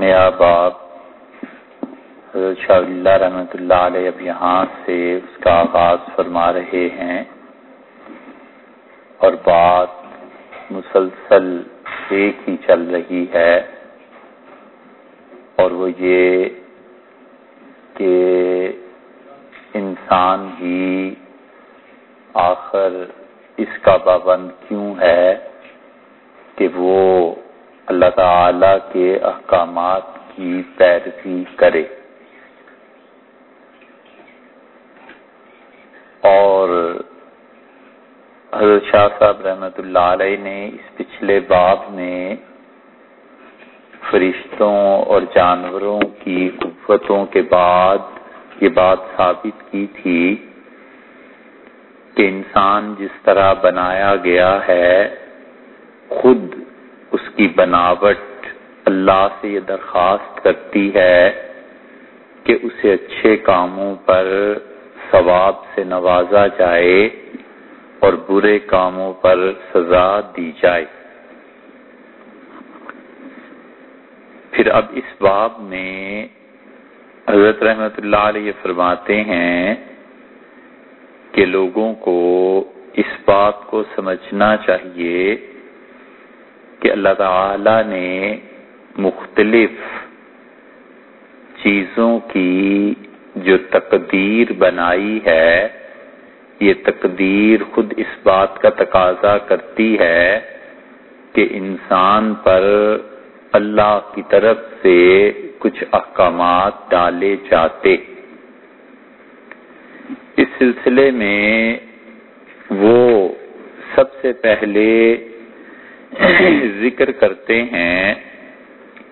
نیا باب شاہ اللہ رحمت اللہ علیہ اب یہاں سے اس کا آغاز فرما رہے ہیں۔ اور بات مسلسل ایک ہی چل رہی ہے۔ اور وہ یہ کہ انسان ہی آخر اس کا پابند کیوں ہے کہ وہ اللہ تعالی کے احکامات کی پیروی کرے۔ اور حضرت شاہ صاحب رحمت اللہ علیہ نے اس پچھلے باب میں فرشتوں اور جانوروں کی قوتوں کے بعد یہ بات ثابت کی تھی کہ انسان جس طرح بنایا گیا ہے، خود اس کی بناوٹ اللہ سے یہ درخواست کرتی ہے کہ اسے اچھے کاموں پر ثواب سے نوازا جائے اور برے کاموں پر سزا دی جائے۔ پھر اب اس باب میں حضرت رحمت اللہ علیہ فرماتے ہیں کہ لوگوں کو اس بات کو سمجھنا چاہیے کہ اللہ تعالی نے مختلف چیزوں کی جو تقدیر بنائی ہے، یہ تقدیر خود اس بات کا تقاضا کرتی ہے کہ انسان پر اللہ کی طرف سے کچھ احکامات ڈالے جاتے۔ اس سلسلے میں وہ سب سے پہلے ذکر کرتے ہیں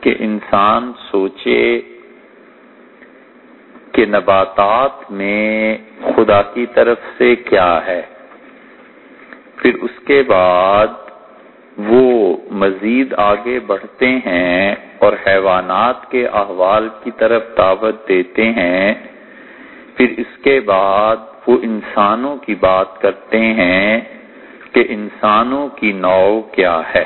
کہ انسان سوچے کہ نباتات میں خدا کی طرف سے کیا ہے۔ پھر اس کے بعد وہ مزید آگے بڑھتے ہیں اور حیوانات کے احوال کی طرف دعوت دیتے ہیں۔ پھر اس کے بعد وہ انسانوں کی بات کرتے ہیں کہ انسانوں کی نو کیا ہے۔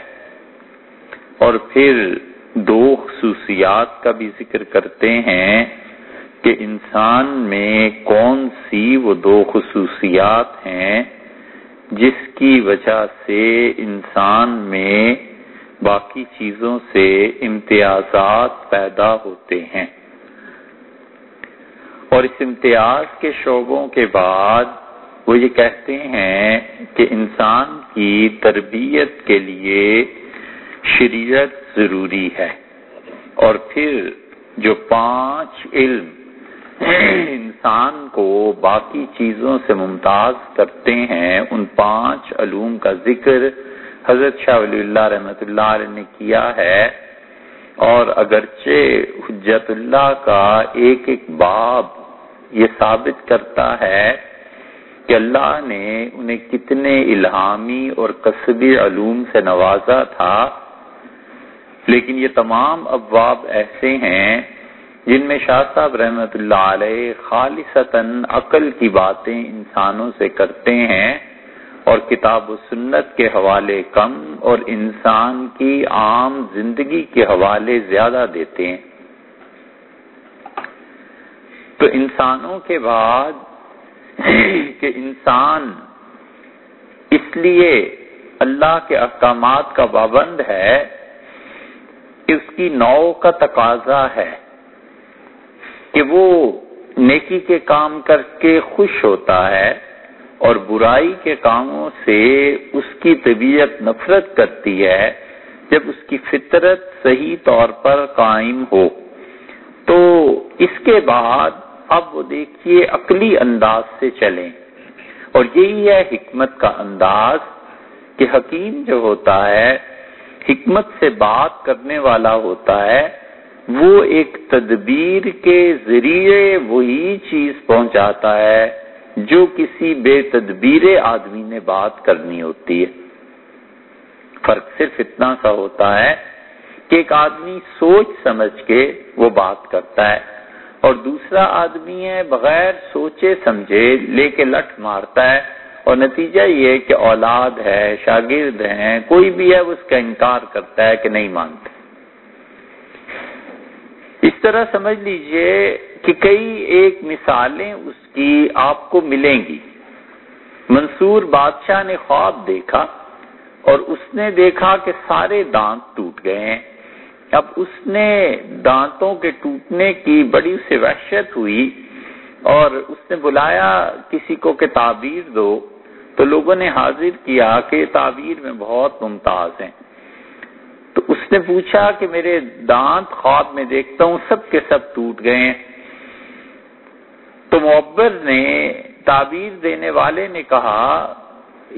اور پھر دو خصوصیات کا بھی ذکر کرتے ہیں کہ انسان میں کون سی وہ دو خصوصیات ہیں جس کی وجہ سے انسان میں باقی چیزوں سے امتیازات پیدا ہوتے ہیں۔ اور اس امتیاز کے شعبوں کے بعد وہ یہ کہتے ہیں کہ انسان کی تربیت کے لیے شریعت ضروری ہے۔ اور پھر جو پانچ علم انسان کو باقی چیزوں سے ممتاز کرتے ہیں، ان پانچ علوم کا ذکر حضرت شاہ ولی اللہ رحمت اللہ علیہ نے کیا ہے۔ اور اگرچہ حجت اللہ کا ایک ایک باب یہ ثابت کرتا ہے کہ اللہ نے انہیں کتنے الہامی اور قصبی علوم سے نوازا تھا، لیکن یہ تمام ابواب ایسے ہیں جن میں شاہ صاحب رحمت اللہ علیہ خالصتاً عقل کی باتیں انسانوں سے کرتے ہیں اور کتاب و سنت کے حوالے کم اور انسان کی عام زندگی کے حوالے زیادہ دیتے ہیں۔ تو انسانوں کے بعد کہ انسان اس لیے اللہ کے احکامات کا پابند ہے، اس کی نو کا تقاضا ہے کہ وہ نیکی کے کام کر کے خوش ہوتا ہے اور برائی کے کاموں سے اس کی طبیعت نفرت کرتی ہے، جب اس کی فطرت صحیح طور پر قائم ہو۔ تو اس کے بعد اب وہ دیکھیے عقلی انداز سے چلیں۔ اور یہی ہے حکمت کا انداز کہ حکیم جو ہوتا ہے، حکمت سے بات کرنے والا ہوتا ہے، وہ ایک تدبیر کے ذریعے وہی چیز پہنچاتا ہے جو کسی بے تدبیر آدمی نے بات کرنی ہوتی ہے۔ فرق صرف اتنا سا ہوتا ہے کہ ایک آدمی سوچ سمجھ کے وہ بات کرتا ہے۔ اور دوسرا آدمی ہے، بغیر سوچے سمجھے، لے کے لٹ مارتا ہے۔ اور نتیجہ یہ کہ اولاد ہے، شاگرد ہیں، کوئی بھی ہے، وہ اس کا انکار کرتا ہے کہ نہیں مانتے۔ اس طرح سمجھ لیجیے کہ کئی ایک مثالیں اس کی آپ کو ملیں گی۔ منصور بادشاہ نے خواب دیکھا اور اس نے دیکھا کہ سارے دانت ٹوٹ گئے ہیں۔ اب اس نے دانتوں کے ٹوٹنے کی بڑی اسے وحشت ہوئی اور اس نے بلایا کسی کو کہ تعبیر دو تو لوگوں نے حاضر کیا کہ تعبیر میں بہت ممتاز ہیں۔ تو اس نے پوچھا کہ میرے دانت خواب میں دیکھتا ہوں سب کے سب ٹوٹ گئے ہیں۔ تو معبر نے تعبیر دینے والے نے کہا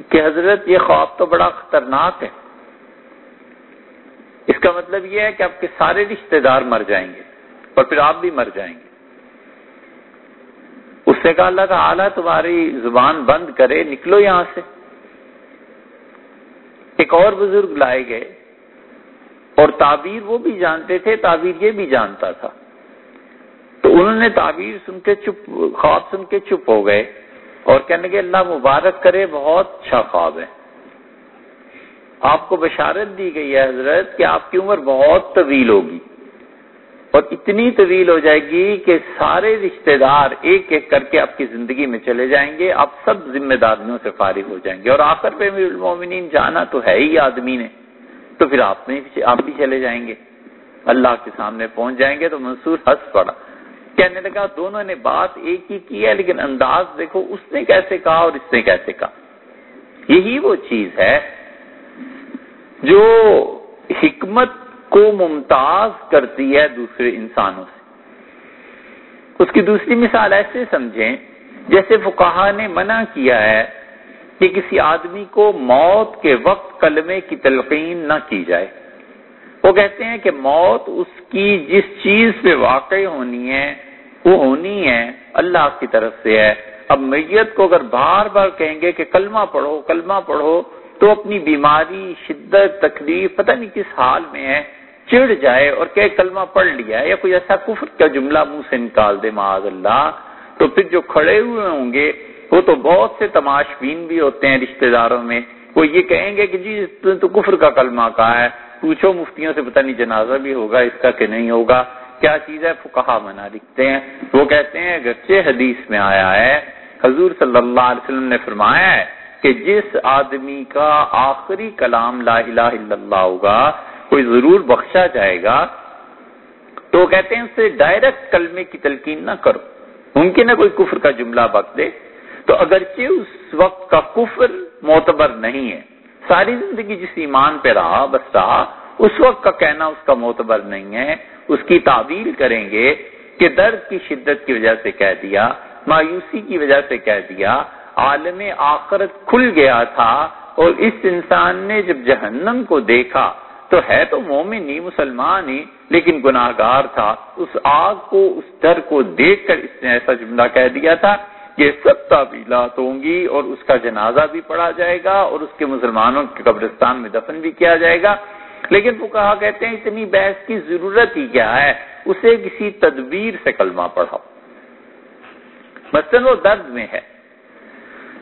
کہ حضرت یہ خواب تو بڑا خطرناک ہے۔ اس کا مطلب یہ ہے کہ آپ کے سارے رشتہ دار مر جائیں گے اور پھر آپ بھی مر جائیں گے۔ اس نے کہا، اللہ تعالیٰ تمہاری زبان بند کرے، نکلو یہاں سے۔ ایک اور بزرگ لائے گئے اور تعبیر وہ بھی جانتے تھے، تعبیر یہ بھی جانتا تھا۔ تو انہوں نے تعبیر سن کے چپ، خواب سن کے چپ ہو گئے اور کہنے کے اللہ مبارک کرے، بہت اچھا خواب ہے۔ آپ کو بشارت دی گئی ہے حضرت کہ آپ کی عمر بہت طویل ہوگی اور اتنی طویل ہو جائے گی کہ سارے رشتہ دار ایک ایک کر کے آپ کی زندگی میں چلے جائیں گے، آپ سب ذمہ داریوں سے فارغ ہو جائیں گے اور آخر پہ المومنین جانا تو ہے ہی آدمی نے، تو پھر آپ میں آپ بھی چلے جائیں گے۔ اللہ کے سامنے پہنچ جائیں گے تو منصور ہنس پڑا۔ کہنے لگا، دونوں نے بات ایک ہی کی ہے، لیکن انداز دیکھو، اس نے کیسے کہا اور اس نے کیسے کہا۔ یہی وہ چیز ہے جو حکمت کو ممتاز کرتی ہے دوسرے انسانوں سے۔ اس کی دوسری مثال ایسے سمجھیں، جیسے فکاہ نے منع کیا ہے کہ کسی آدمی کو موت کے وقت کلمے کی تلقین نہ کی جائے۔ وہ کہتے ہیں کہ موت اس کی جس چیز پہ واقع ہونی ہے، وہ ہونی ہے، اللہ کی طرف سے ہے۔ اب میت کو اگر بار بار کہیں گے کہ کلمہ پڑھو کلمہ پڑھو تو اپنی بیماری، شدت، تکلیف، پتہ نہیں کس حال میں ہے چڑ جائے اور کہ کلمہ پڑھ لیا ہے یا کوئی ایسا کفر کا جملہ منہ سے نکال دے، معاذ اللہ۔ تو پھر جو کھڑے ہوئے ہوں گے، وہ تو بہت سے تماشبین بھی ہوتے ہیں رشتہ داروں میں۔ وہ یہ کہیں گے کہ جی تو کفر کا کلمہ کہا ہے؟ پوچھو مفتیوں سے، پتہ نہیں جنازہ بھی ہوگا، اس کا کہ نہیں ہوگا۔ کیا چیز ہے؟ فکہ منا لکھتے ہیں۔ وہ کہتے ہیں گچے حدیث میں آیا ہے، حضور صلی اللہ علیہ وسلم نے فرمایا ہے کہ جس آدمی کا آخری کلام لا الہ الا اللہ ہوگا، کوئی ضرور بخشا جائے گا، تو کہتے ہیں اسے ڈائریکٹ کلمے کی تلقین نہ کرو۔ ممکن ہے کوئی کفر کا جملہ بک دے۔ تو اگرچہ اس وقت کا کفر معتبر نہیں ہے، ساری زندگی جس ایمان پہ رہا، بس رہا، اس وقت کا کہنا اس کا معتبر نہیں ہے۔ اس کی تعویل کریں گے کہ درد کی شدت کی وجہ سے کہہ دیا، مایوسی کی وجہ سے کہہ دیا عالم آخرت کھل گیا تھا اور اس انسان نے جب جہنم کو دیکھا تو ہے تو مومن ہی، مسلمان ہی، لیکن گناہ گار تھا۔ اس آگ کو، اس ڈر کو دیکھ کر اس نے ایسا جملہ کہہ دیا تھا یہ سب تعبیلات ہوں گی اور اس کا جنازہ بھی پڑھا جائے گا اور اس کے مسلمانوں کے قبرستان میں دفن بھی کیا جائے گا۔ لیکن وہ کہا کہتے ہیں اتنی بحث کی ضرورت ہی کیا ہے؟ اسے کسی تدبیر سے کلمہ پڑھاؤ۔ مثلاً وہ درد میں ہے۔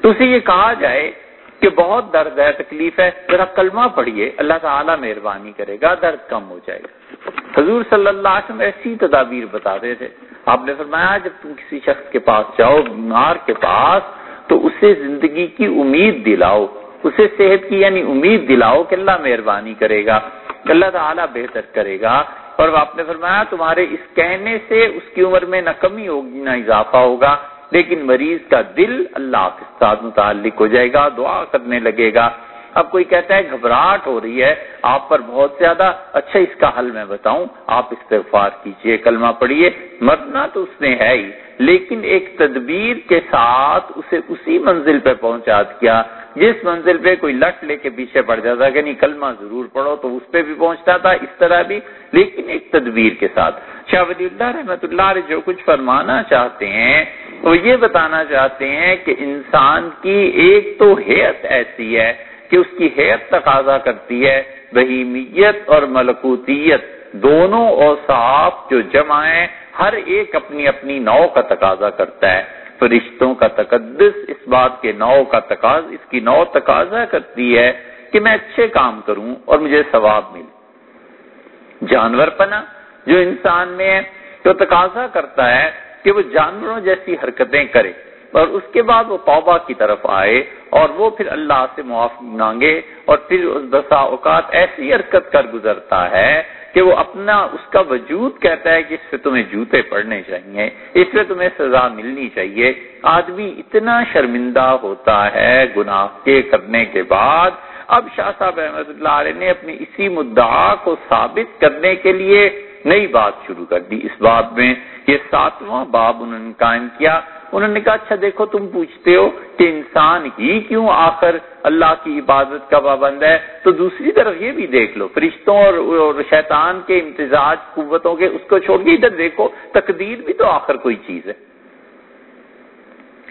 تو اسے یہ کہا جائے کہ بہت درد ہے، تکلیف ہے، ذرا کلمہ پڑھیے، اللہ تعالیٰ مہربانی کرے گا، درد کم ہو جائے گا۔ حضور صلی اللہ علیہ وسلم ایسی تدابیر بتاتے تھے۔ آپ نے فرمایا، جب تم کسی شخص کے پاس جاؤ، بیمار کے پاس، تو اسے زندگی کی امید دلاؤ۔ اسے صحت کی یعنی امید دلاؤ کہ اللہ مہربانی کرے گا، اللہ تعالیٰ بہتر کرے گا۔ اور آپ نے فرمایا، تمہارے اس کہنے سے اس کی عمر میں نہ کمی ہوگی، نہ اضافہ ہوگا۔ لیکن مریض کا دل اللہ کے ساتھ متعلق ہو جائے گا، دعا کرنے لگے گا۔ اب کوئی کہتا ہے گھبراہٹ ہو رہی ہے، آپ پر بہت زیادہ اچھا اس کا حل میں بتاؤں، آپ استغفار کیجیے، کلمہ پڑھیے۔ مرنا تو اس نے ہے ہی۔ لیکن ایک تدبیر کے ساتھ اسے اسی منزل پہ پہنچا دیا جس منزل پہ کوئی لٹ لے کے پیچھے پڑ جاتا، کہ نہیں، کلمہ ضرور پڑھو تو اس پہ بھی پہنچتا تھا، اس طرح بھی، لیکن ایک تدبیر کے ساتھ۔ شاہ ولی اللہ رحمت اللہ علیہ جو کچھ فرمانا چاہتے ہیں، وہ یہ بتانا چاہتے ہیں کہ انسان کی ایک تو حیت ایسی ہے کہ اس کی حیت تقاضا کرتی ہے، بہیمیت اور ملکوتیت، دونوں اور صاف جو جمع ہیں ہر ایک اپنی اپنی نو کا تقاضا کرتا ہے۔ فرشتوں کا تقدس اس بات کے نو کا تقاض، اس کی نو تقاضا کرتی ہے کہ میں اچھے کام کروں اور مجھے ثواب ملے۔ جانور پنا جو انسان میں ہے تو تقاضا کرتا ہے کہ وہ جانوروں جیسی حرکتیں کرے اور اس کے بعد وہ توبہ کی طرف آئے اور وہ پھر اللہ سے معافی مانگے اور پھر اس بسا اوقات ایسی حرکت کر گزرتا ہے کہ وہ اپنا اس کا وجود کہتا ہے کہ اس سے تمہیں جوتے پڑنے چاہیے، اس سے تمہیں سزا ملنی چاہیے۔ آدمی اتنا شرمندہ ہوتا ہے گناہ کے کرنے کے بعد۔ اب شاہ صاحب احمد اللہ علیہ نے اپنی اسی مدعا کو ثابت کرنے کے لیے نئی بات شروع کر دی۔ اس باب میں یہ ساتواں باب انہوں نے قائم کیا۔ انہوں نے کہا اچھا دیکھو، تم پوچھتے ہو کہ انسان ہی کیوں آخر اللہ کی عبادت کا پابند ہے؟ تو دوسری طرف یہ بھی دیکھ لو، فرشتوں اور شیطان کے امتزاج، قوتوں کے، اس کو چھوڑ کے ادھر دیکھو، تقدیر بھی تو آخر کوئی چیز ہے۔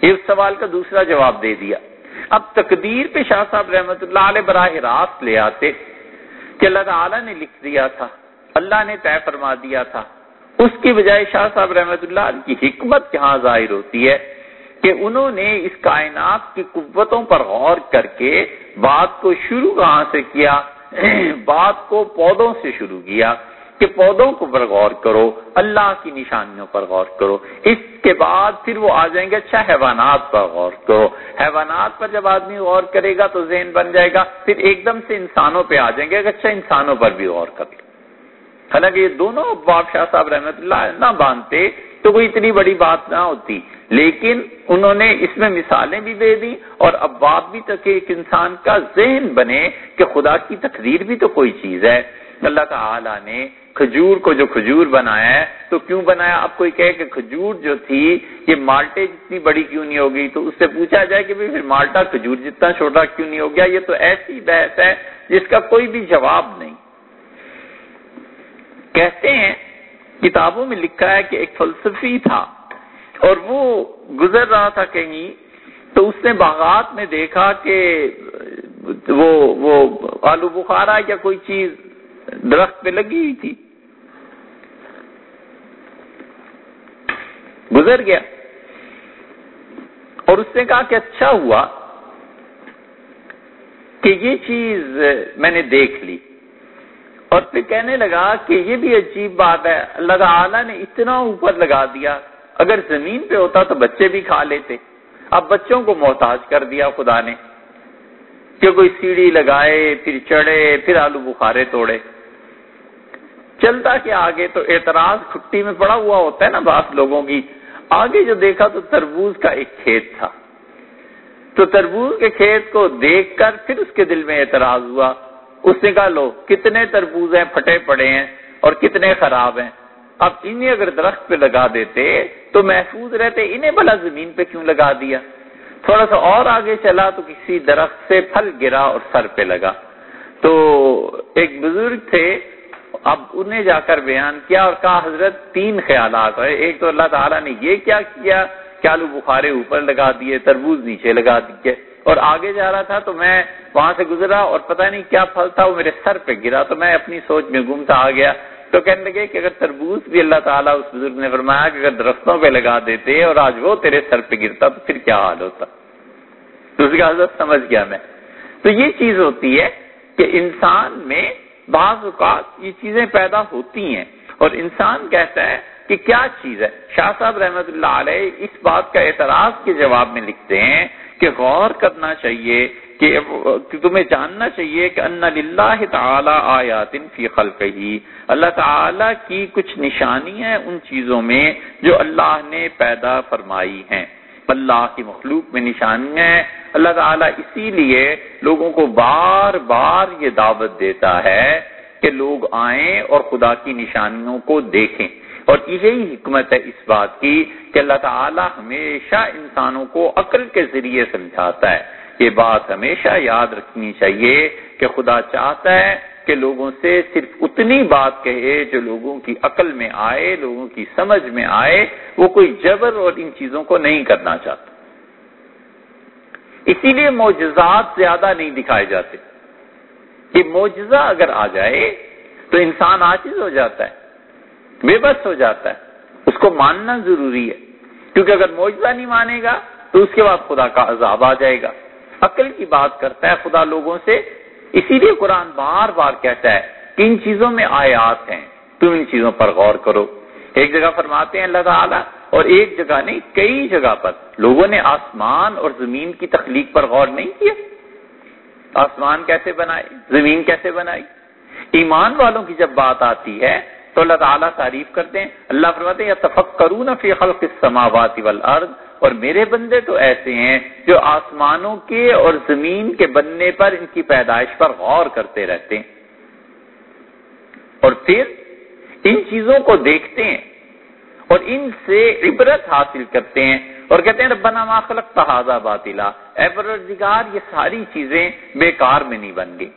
اس سوال کا دوسرا جواب دے دیا۔ اب تقدیر پہ شاہ صاحب رحمت اللہ علیہ براہ راست لے آتے کہ اللہ تعالیٰ نے لکھ دیا تھا، اللہ نے طے فرما دیا تھا۔ اس کی بجائے شاہ صاحب رحمت اللہ علیہ کی حکمت کہاں ظاہر ہوتی ہے کہ انہوں نے اس کائنات کی قوتوں پر غور کر کے بات کو شروع کہاں سے کیا؟ بات کو پودوں سے شروع کیا کہ پودوں کو پر غور کرو، اللہ کی نشانیوں پر غور کرو۔ اس کے بعد پھر وہ آ جائیں گے اچھا حیوانات پر غور کرو۔ حیوانات پر جب آدمی غور کرے گا تو ذہن بن جائے گا۔ پھر ایک دم سے انسانوں پہ آ جائیں گے اچھا انسانوں پر بھی غور کر لو حالانکہ یہ دونوں باب شاہ صاحب رحمت اللہ نہ باندھتے تو کوئی اتنی بڑی بات نہ ہوتی۔ لیکن انہوں نے اس میں مثالیں بھی دے دی اور اب بھی تک ایک انسان کا ذہن بنے کہ خدا کی تقدیر بھی تو کوئی چیز ہے۔ اللہ تعالی نے کھجور کو جو کھجور بنایا ہے تو کیوں بنایا؟ اب کوئی کہے کہ کھجور جو تھی، یہ مالٹے جتنی بڑی کیوں نہیں ہوگی؟ تو اس سے پوچھا جائے کہ پھر مالٹا کھجور جتنا چھوٹا کیوں نہیں ہو گیا؟ یہ تو ایسی بحث ہے جس کا کوئی بھی جواب نہیں۔ کہتے ہیں، کتابوں میں لکھا ہے کہ ایک فلسفی تھا اور وہ گزر رہا تھا کہیں تو اس نے باغات میں دیکھا کہ وہ وہ آلو بخارا یا کوئی چیز درخت پہ لگی ہوئی تھی۔ گزر گیا۔ اور اس نے کہا کہ اچھا ہوا کہ یہ چیز میں نے دیکھ لی۔ اور پھر کہنے لگا کہ یہ بھی عجیب بات ہے، اللہ تعالیٰ نے اتنا اوپر لگا دیا۔ اگر زمین پہ ہوتا تو بچے بھی کھا لیتے۔ اب بچوں کو محتاج کر دیا خدا نے۔ کہ کوئی سیڑھی لگائے، پھر چڑھے، پھر آلو بخارے توڑے۔ چلتا کہ آگے تو اعتراض کھٹی میں پڑا ہوا ہوتا ہے نا بعض لوگوں کی۔ آگے جو دیکھا تو تربوز کا ایک کھیت تھا۔ تو تربوز کے کھیت کو دیکھ کر پھر اس کے دل میں اعتراض ہوا۔ اس نے کہا، لو، کتنے تربوز ہیں، پھٹے پڑے ہیں اور کتنے خراب ہیں۔ اب انہیں اگر درخت پہ لگا دیتے تو محفوظ رہتے، انہیں بلا زمین پہ کیوں لگا دیا؟ تھوڑا سا اور آگے چلا تو کسی درخت سے پھل گرا اور سر پہ لگا۔ تو ایک بزرگ تھے، اب انہیں جا کر بیان کیا اور کہا، حضرت، تین خیالات ہے ایک تو اللہ تعالیٰ نے یہ کیا کیا کیا لو بخارے اوپر لگا دیے، تربوز نیچے لگا دیے۔ اور آگے جا رہا تھا تو میں وہاں سے گزرا اور پتہ نہیں کیا پھل تھا وہ میرے سر پہ گرا تو میں اپنی سوچ میں گمتا آ گیا۔ تو کہنے لگے کہ اگر تربوز بھی اللہ تعالیٰ اس بزرگ نے فرمایا کہ اگر درختوں پہ لگا دیتے اور آج وہ تیرے سر پہ گرتا تو پھر کیا حال ہوتا؟ تو اس کی حضرت سمجھ گیا میں۔ تو یہ چیز ہوتی ہے کہ انسان میں بعض اوقات یہ چیزیں پیدا ہوتی ہیں اور انسان کہتا ہے کہ کیا چیز ہے؟ شاہ صاحب رحمت اللہ علیہ اس بات کا اعتراض کے جواب میں لکھتے ہیں کہ غور کرنا چاہیے کہ تمہیں جاننا چاہیے کہ ان للہ تعالی آیات فی خلقہی۔ اللہ تعالی کی کچھ نشانی ان چیزوں میں جو اللہ نے پیدا فرمائی ہیں۔ اللہ کی مخلوق میں نشانی ہے اللہ تعالیٰ اسی لیے لوگوں کو بار بار یہ دعوت دیتا ہے کہ لوگ آئیں اور خدا کی نشانیوں کو دیکھیں۔ اور یہی حکمت ہے اس بات کی کہ اللہ تعالی ہمیشہ انسانوں کو عقل کے ذریعے سمجھاتا ہے۔ یہ بات ہمیشہ یاد رکھنی چاہیے کہ خدا چاہتا ہے کہ لوگوں سے صرف اتنی بات کہے جو لوگوں کی عقل میں آئے، لوگوں کی سمجھ میں آئے۔ وہ کوئی جبر اور ان چیزوں کو نہیں کرنا چاہتا۔ اسی لیے معجزات زیادہ نہیں دکھائے جاتے۔ کہ معجزہ اگر آ جائے تو انسان آجز ہو جاتا ہے۔ بے بس ہو جاتا ہے۔ اس کو ماننا ضروری ہے۔ کیونکہ اگر موجودہ نہیں مانے گا، تو اس کے بعد خدا کا عذاب آ جائے گا۔ عقل کی بات کرتا ہے خدا لوگوں سے۔ اسی لیے قرآن بار بار کہتا ہے کہ ان چیزوں میں آیات ہیں۔ تم ان چیزوں پر غور کرو۔ ایک جگہ فرماتے ہیں اللہ تعالیٰ، اور ایک جگہ نہیں، کئی جگہ پر۔ لوگوں نے آسمان اور زمین کی تخلیق پر غور نہیں کیا۔ آسمان کیسے بنائے زمین کیسے بنائی؟ ایمان والوں کی جب بات آتی ہے تو اللہ تعالیٰ تعریف کرتے ہیں۔ اللہ فرماتے ہیں یا کروں نہ فی خلق السماوات والارض اور میرے بندے تو ایسے ہیں جو آسمانوں کے اور زمین کے بننے پر ان کی پیدائش پر غور کرتے رہتے ہیں۔ اور پھر ان چیزوں کو دیکھتے ہیں اور ان سے عبرت حاصل کرتے ہیں اور کہتے ہیں، ربنا ما خلق تحاظہ باطلا اے پروردگار، یہ ساری چیزیں بیکار میں نہیں بن گئی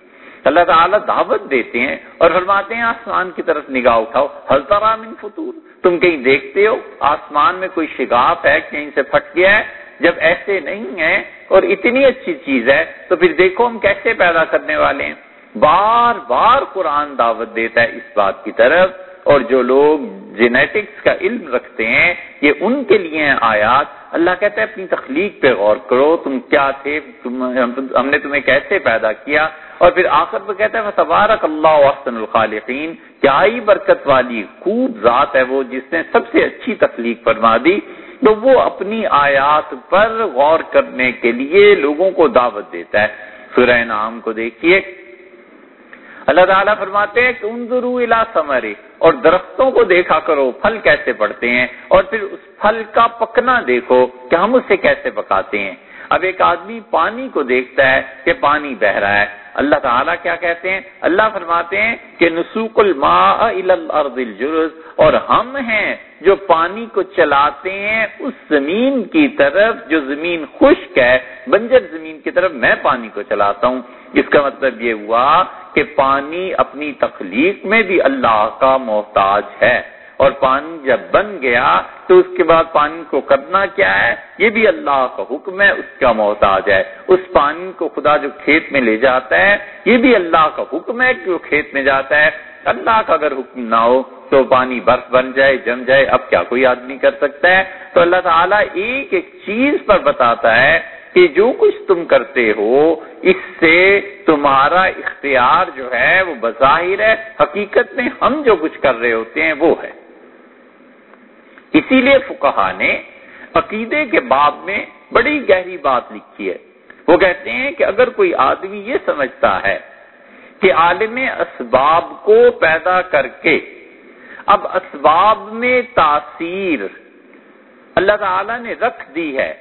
اللہ تعالیٰ دعوت دیتے ہیں اور فرماتے ہیں آسمان کی طرف نگاہ اٹھاؤ۔ حلطرا من فطور تم کہیں دیکھتے ہو؟ آسمان میں کوئی شگاف ہے کہیں سے پھٹ گیا ہے؟ جب ایسے نہیں ہے اور اتنی اچھی چیز ہے، تو پھر دیکھو ہم کیسے پیدا کرنے والے ہیں۔ بار بار قرآن دعوت دیتا ہے اس بات کی طرف۔ اور جو لوگ جینیٹکس کا علم رکھتے ہیں، یہ ان کے لیے آیات۔ اللہ کہتا ہے، اپنی تخلیق پہ غور کرو، تم کیا تھے؟ تم ہم نے تمہیں کیسے پیدا کیا؟ اور پھر آخر پہ کہتا ہے تبارک اللہ وحسن الخالقین کیا ہی برکت والی خوب ذات ہے وہ جس نے سب سے اچھی تخلیق فرما دی۔ تو وہ اپنی آیات پر غور کرنے کے لیے لوگوں کو دعوت دیتا ہے۔ سورہ نام کو دیکھیے۔ اللہ تعالیٰ فرماتے ہیں کہ انظرو الى سمرے اور درختوں کو دیکھا کرو، پھل کیسے پڑتے ہیں؟ اور پھر اس پھل کا پکنا دیکھو کہ ہم اسے کیسے پکاتے ہیں۔ اب ایک آدمی پانی کو دیکھتا ہے کہ پانی بہ رہا ہے۔ اللہ تعالیٰ کیا کہتے ہیں؟ اللہ فرماتے ہیں کہ نسوق الماء الارض الجرز، اور ہم ہیں جو پانی کو چلاتے ہیں اس زمین کی طرف، جو زمین خشک ہے، بنجر زمین کی طرف میں پانی کو چلاتا ہوں۔ اس کا مطلب یہ ہوا کہ پانی اپنی تخلیق میں بھی اللہ کا محتاج ہے۔ اور پانی جب بن گیا تو اس کے بعد پانی کو کرنا کیا ہے؟ یہ بھی اللہ کا حکم ہے، اس کا محتاج ہے۔ اس پانی کو خدا جو کھیت میں لے جاتا ہے، یہ بھی اللہ کا حکم ہے کہ وہ کھیت میں جاتا ہے۔ اللہ کا اگر حکم نہ ہو تو پانی برف بن جائے، جم جائے، اب کیا کوئی آدمی کر سکتا ہے؟ تو اللہ تعالیٰ ایک ایک چیز پر بتاتا ہے کہ جو کچھ تم کرتے ہو، اس سے تمہارا اختیار جو ہے وہ بظاہر ہے۔ حقیقت میں ہم جو کچھ کر رہے ہوتے ہیں وہ ہے۔ اسی لیے فکہ نے عقیدے کے باب میں بڑی گہری بات لکھی ہے۔ وہ کہتے ہیں کہ اگر کوئی آدمی یہ سمجھتا ہے کہ عالم اسباب کو پیدا کر کے اب اسباب میں تاثیر اللہ تعالی نے رکھ دی ہے،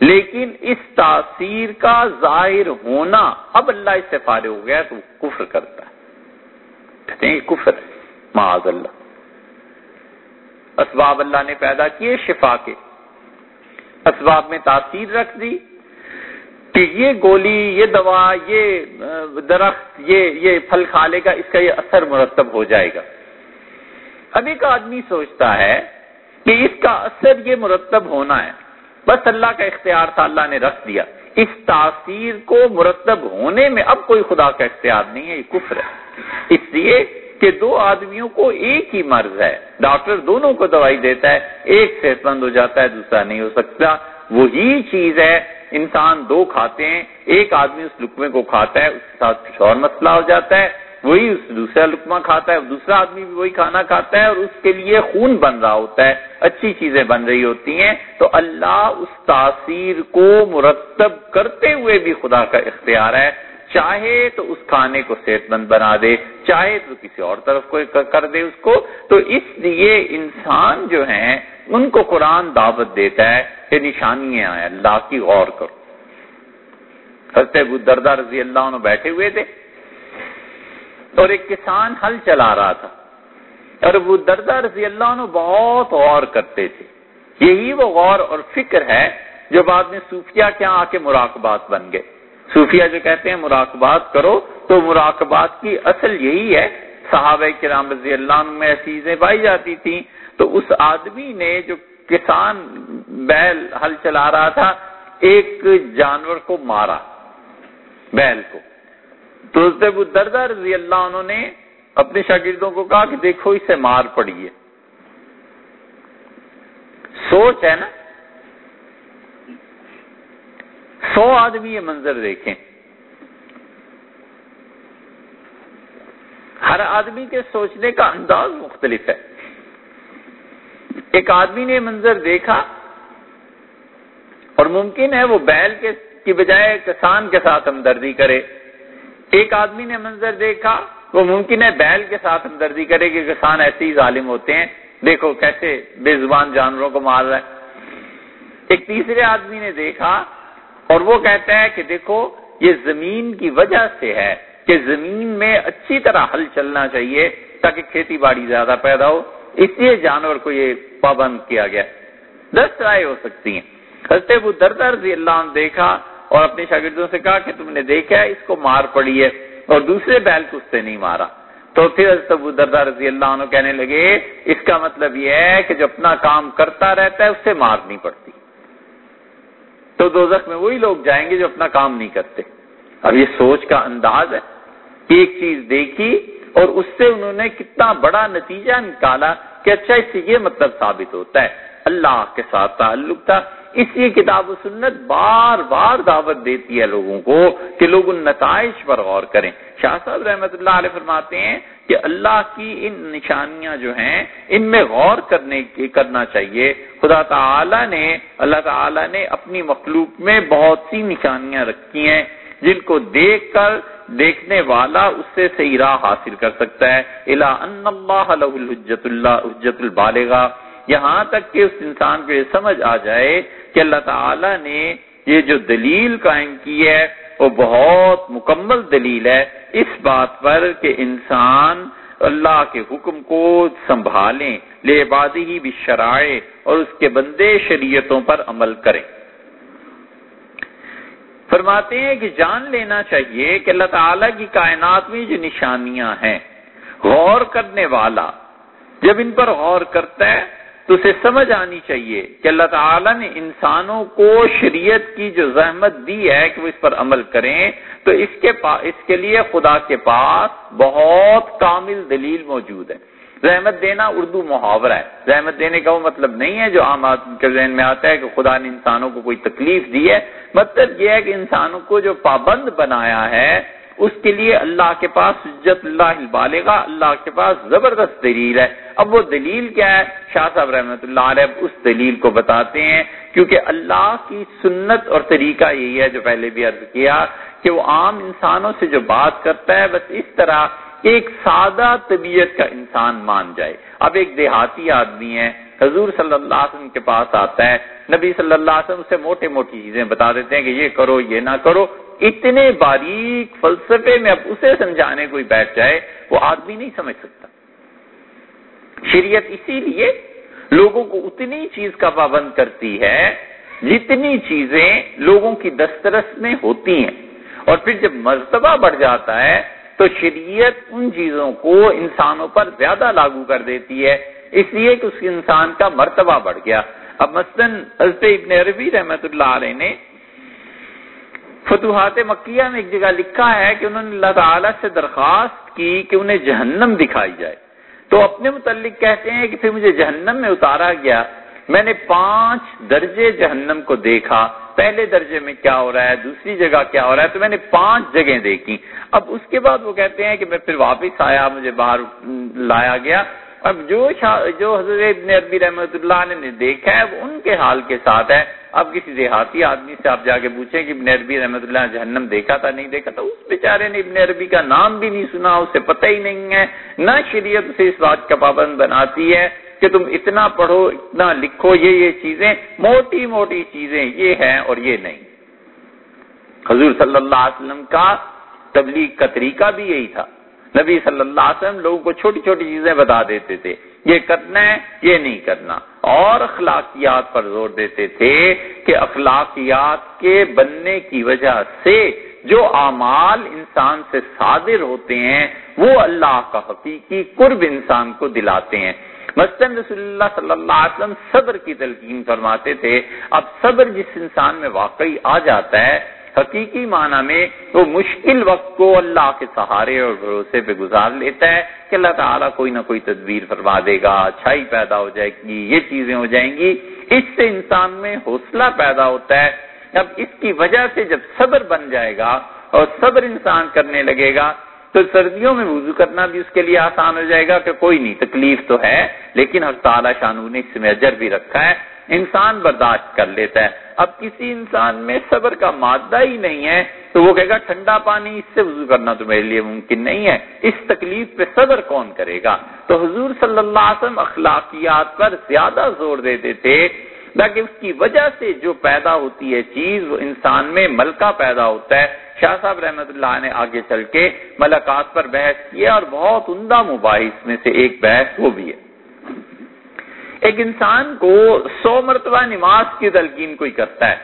لیکن اس تاثیر کا ظاہر ہونا اب اللہ اس سے فارغ ہو گیا تو کفر کرتا ہے۔ کہتے ہیں کفر معاذ اللہ۔ اسباب اللہ نے پیدا کیے شفا کے۔ اسباب میں تاثیر رکھ دی کہ یہ گولی، یہ دوا، یہ درخت، یہ یہ پھل کھا لے گا، اس کا یہ اثر مرتب ہو جائے گا۔ اب ایک آدمی سوچتا ہے کہ اس کا اثر یہ مرتب ہونا ہے۔ بس اللہ کا اختیار تھا، اللہ نے رکھ دیا۔ اس تاثیر کو مرتب ہونے میں اب کوئی خدا کا اختیار نہیں ہے، یہ کفر ہے۔ اس لیے کہ دو آدمیوں کو ایک ہی مرض ہے۔ ڈاکٹر دونوں کو دوائی دیتا ہے، ایک صحت مند ہو جاتا ہے، دوسرا نہیں ہو سکتا۔ وہی چیز ہے، انسان دو کھاتے ہیں، ایک آدمی اس لکمے کو کھاتا ہے، اس کے ساتھ کچھ اور مسئلہ ہو جاتا ہے، وہی اس دوسرا لکما کھاتا ہے دوسرا آدمی بھی وہی کھانا کھاتا ہے، اور اس کے لیے خون بن رہا ہوتا ہے۔ اچھی چیزیں بن رہی ہوتی ہیں۔ تو اللہ اس تاثیر کو مرتب کرتے ہوئے بھی خدا کا اختیار ہے۔ چاہے تو اس کھانے کو صحت مند بنا دے۔ چاہے تو کسی اور طرف کو کر دے اس کو، تو اس لیے انسان جو ہیں ان کو قرآن دعوت دیتا ہے کہ نشانیاں ہیں، اللہ کی غور کرو۔ حضرت ابو دردہ رضی اللہ عنہ بیٹھے ہوئے تھے، اور ایک کسان ہل چلا رہا تھا۔ اور وہ دردہ رضی اللہ عنہ بہت غور کرتے تھے۔ یہی وہ غور اور فکر ہے جو بعد میں صوفیہ کیا آ کے مراقبات بن گئے۔ صوفیہ جو کہتے ہیں مراقبات کرو، تو مراقبات کی اصل یہی ہے، صحابہ کرام رضی اللہ عنہ میں ایسی چیزیں پائی جاتی تھیں۔ تو اس آدمی نے جو کسان بیل ہل چلا رہا تھا، ایک جانور کو مارا، بیل کو۔ تو وہ دردہ رضی اللہ عنہ نے اپنے شاگردوں کو کہا کہ دیکھو، اسے مار پڑی ہے۔ سوچ ہے نا سو آدمی یہ منظر دیکھیں۔ ہر آدمی کے سوچنے کا انداز مختلف ہے۔ ایک آدمی نے منظر دیکھا اور ممکن ہے وہ بیل کے کی بجائے کسان کے ساتھ ہمدردی کرے۔ ایک آدمی نے منظر دیکھا، وہ ممکن ہے بیل کے ساتھ ہمدردی کرے کہ کسان ایسے ہی ظالم ہوتے ہیں۔ دیکھو کیسے بے زبان جانوروں کو مار رہا ہے۔ ایک تیسرے آدمی نے دیکھا اور وہ کہتا ہے کہ دیکھو، یہ زمین کی وجہ سے ہے کہ زمین میں اچھی طرح حل چلنا چاہیے تاکہ کھیتی باڑی زیادہ پیدا ہو۔ اس لیے جانور کو یہ پابند کیا گیا۔ دس رائے ہو سکتی ہیں۔ حضرت ابو دردر رضی اللہ عنہ دیکھا اور اپنے شاگردوں سے کہا کہ تم نے دیکھا ہے، اس کو مار پڑی ہے اور دوسرے بیل کو اس سے نہیں مارا۔ تو پھر حضرت ابو دردار رضی اللہ عنہ کہنے لگے، اس کا مطلب یہ ہے کہ جو اپنا کام کرتا رہتا ہے، اس سے مار نہیں پڑتی۔ تو دوزخ میں وہی لوگ جائیں گے جو اپنا کام نہیں کرتے۔ اب یہ سوچ کا انداز ہے۔ ایک چیز دیکھی اور اس سے انہوں نے کتنا بڑا نتیجہ نکالا کہ اچھا اس سے یہ مطلب ثابت ہوتا ہے۔ اللہ کے ساتھ تعلق تھا۔ اس لیے کتاب و سنت بار بار دعوت دیتی ہے لوگوں کو کہ لوگ ان نتائج پر غور کریں۔ شاہ صاحب رحمت اللہ علیہ فرماتے ہیں کہ اللہ کی ان نشانیاں جو ہیں، ان میں غور کرنے کی، کرنا چاہیے۔ خدا تعالی نے، اللہ تعالی نے اپنی مخلوق میں بہت سی نشانیاں رکھی ہیں، جن کو دیکھ کر دیکھنے والا اس سے صحیح راہ حاصل کر سکتا ہے۔ الا ان اللہ الحجت اللہ حجت البالغ یہاں تک کہ اس انسان کو یہ سمجھ آ جائے کہ اللہ تعالی نے یہ جو دلیل قائم کی ہے وہ بہت مکمل دلیل ہے اس بات پر کہ انسان اللہ کے حکم کو سنبھالیں، لے بازی ہی بھی شرائے اور اس کے بندے شریعتوں پر عمل کریں۔ فرماتے ہیں کہ جان لینا چاہیے کہ اللہ تعالی کی کائنات میں جو نشانیاں ہیں، غور کرنے والا جب ان پر غور کرتا ہے تو اسے سمجھ آنی چاہیے کہ اللہ تعالیٰ نے انسانوں کو شریعت کی جو زحمت دی ہے کہ وہ اس پر عمل کریں، تو اس کے اس کے لیے خدا کے پاس بہت کامل دلیل موجود ہے۔ زحمت دینا اردو محاورہ ہے۔ زحمت دینے کا وہ مطلب نہیں ہے جو عام آدمی کے ذہن میں آتا ہے کہ خدا نے انسانوں کو کوئی تکلیف دی ہے۔ مطلب یہ ہے کہ انسانوں کو جو پابند بنایا ہے اس کے لیے اللہ کے پاس حجت اللہ البالغہ، اللہ کے پاس زبردست دلیل ہے۔ اب وہ دلیل کیا ہے؟ شاہ صاحب رحمۃ اللہ علیہ اس دلیل کو بتاتے ہیں، کیونکہ اللہ کی سنت اور طریقہ یہی ہے جو پہلے بھی عرض کیا کہ وہ عام انسانوں سے جو بات کرتا ہے، بس اس طرح ایک سادہ طبیعت کا انسان مان جائے۔ اب ایک دیہاتی آدمی ہے، حضور صلی اللہ علیہ وسلم کے پاس آتا ہے۔ نبی صلی اللہ علیہ وسلم سے موٹے موٹی چیزیں بتا دیتے ہیں کہ یہ کرو، یہ نہ کرو۔ اتنے باریک فلسفے میں اب اسے سمجھانے کوئی بیٹھ جائے، وہ آدمی نہیں سمجھ سکتا۔ شریعت اسی لیے لوگوں کو اتنی چیز کا پابند کرتی ہے، جتنی چیزیں لوگوں کی دسترس میں ہوتی ہیں۔ اور پھر جب مرتبہ بڑھ جاتا ہے، تو شریعت ان چیزوں کو انسانوں پر زیادہ لاگو کر دیتی ہے۔ اس لیے کہ اس انسان کا مرتبہ بڑھ گیا۔ اب مثلاً حضرت ابن عربی رحمت اللہ علیہ نے فتوحات مکیہ میں ایک جگہ لکھا ہے کہ انہوں نے اللہ تعالیٰ سے درخواست کی کہ انہیں جہنم دکھائی جائے۔ تو اپنے متعلق کہتے ہیں کہ پھر مجھے جہنم میں اتارا گیا۔ میں نے پانچ درجے جہنم کو دیکھا۔ پہلے درجے میں کیا ہو رہا ہے؟ دوسری جگہ کیا ہو رہا ہے؟ تو میں نے پانچ جگہیں دیکھی اب اس کے بعد وہ کہتے ہیں کہ میں پھر واپس آیا، مجھے باہر لایا گیا۔ اب جو جو حضرت ابن عربی رحمۃ اللہ نے دیکھا ہے، وہ ان کے حال کے ساتھ ہے۔ اب کسی دیہاتی آدمی سے آپ جا کے پوچھیں کہ ابن عربی رحمۃ اللہ جہنم دیکھا تھا، نہیں دیکھا تھا؟ اس بیچارے نے ابن عربی کا نام بھی نہیں سنا، اسے پتہ ہی نہیں ہے۔ نہ شریعت سے اس بات کا پابند بناتی ہے کہ تم اتنا پڑھو، اتنا لکھو، یہ یہ چیزیں موٹی موٹی چیزیں، یہ ہیں اور یہ نہیں۔ حضور صلی اللہ علیہ وسلم کا تبلیغ کا طریقہ بھی یہی تھا۔ نبی صلی اللہ علیہ وسلم لوگوں کو چھوٹی چھوٹی چیزیں بتا دیتے تھے، یہ کرنا ہے، یہ نہیں کرنا۔ اور اخلاقیات پر زور دیتے تھے کہ اخلاقیات کے بننے کی وجہ سے جو اعمال انسان سے صادر ہوتے ہیں، وہ اللہ کا حقیقی قرب انسان کو دلاتے ہیں۔ مثلاً رسول اللہ صلی اللہ علیہ وسلم صبر کی تلقین فرماتے تھے۔ اب صبر جس انسان میں واقعی آ جاتا ہے حقیقی معنی میں وہ مشکل وقت کو اللہ کے سہارے اور بھروسے پہ گزار لیتا ہے کہ اللہ تعالیٰ کوئی نہ کوئی تدبیر فرما دے گا، اچھائی پیدا ہو جائے گی، یہ چیزیں ہو جائیں گی۔ اس سے انسان میں حوصلہ پیدا ہوتا ہے۔ اب اس کی وجہ سے جب صبر بن جائے گا اور صبر انسان کرنے لگے گا، تو سردیوں میں وضو کرنا بھی اس کے لیے آسان ہو جائے گا کہ کوئی نہیں، تکلیف تو ہے، لیکن حق تعالیٰ شانو نے اس میں اجر بھی رکھا ہے۔ انسان برداشت کر لیتا ہے۔ اب کسی انسان میں صبر کا مادہ ہی نہیں ہے تو وہ کہے گا، ٹھنڈا پانی اس سے وضو کرنا تو میرے لیے ممکن نہیں ہے۔ اس تکلیف پہ صبر کون کرے گا؟ تو حضور صلی اللہ علیہ وسلم اخلاقیات پر زیادہ زور دیتے تھے، تاکہ اس کی وجہ سے جو پیدا ہوتی ہے چیز، وہ انسان میں ملکہ پیدا ہوتا ہے۔ شاہ صاحب رحمت اللہ نے آگے چل کے ملاقات پر بحث کیا اور بہت عمدہ مباحث میں سے ایک بحث وہ بھی ہے۔ ایک انسان کو سو مرتبہ نماز کی تلقین کوئی کرتا ہے،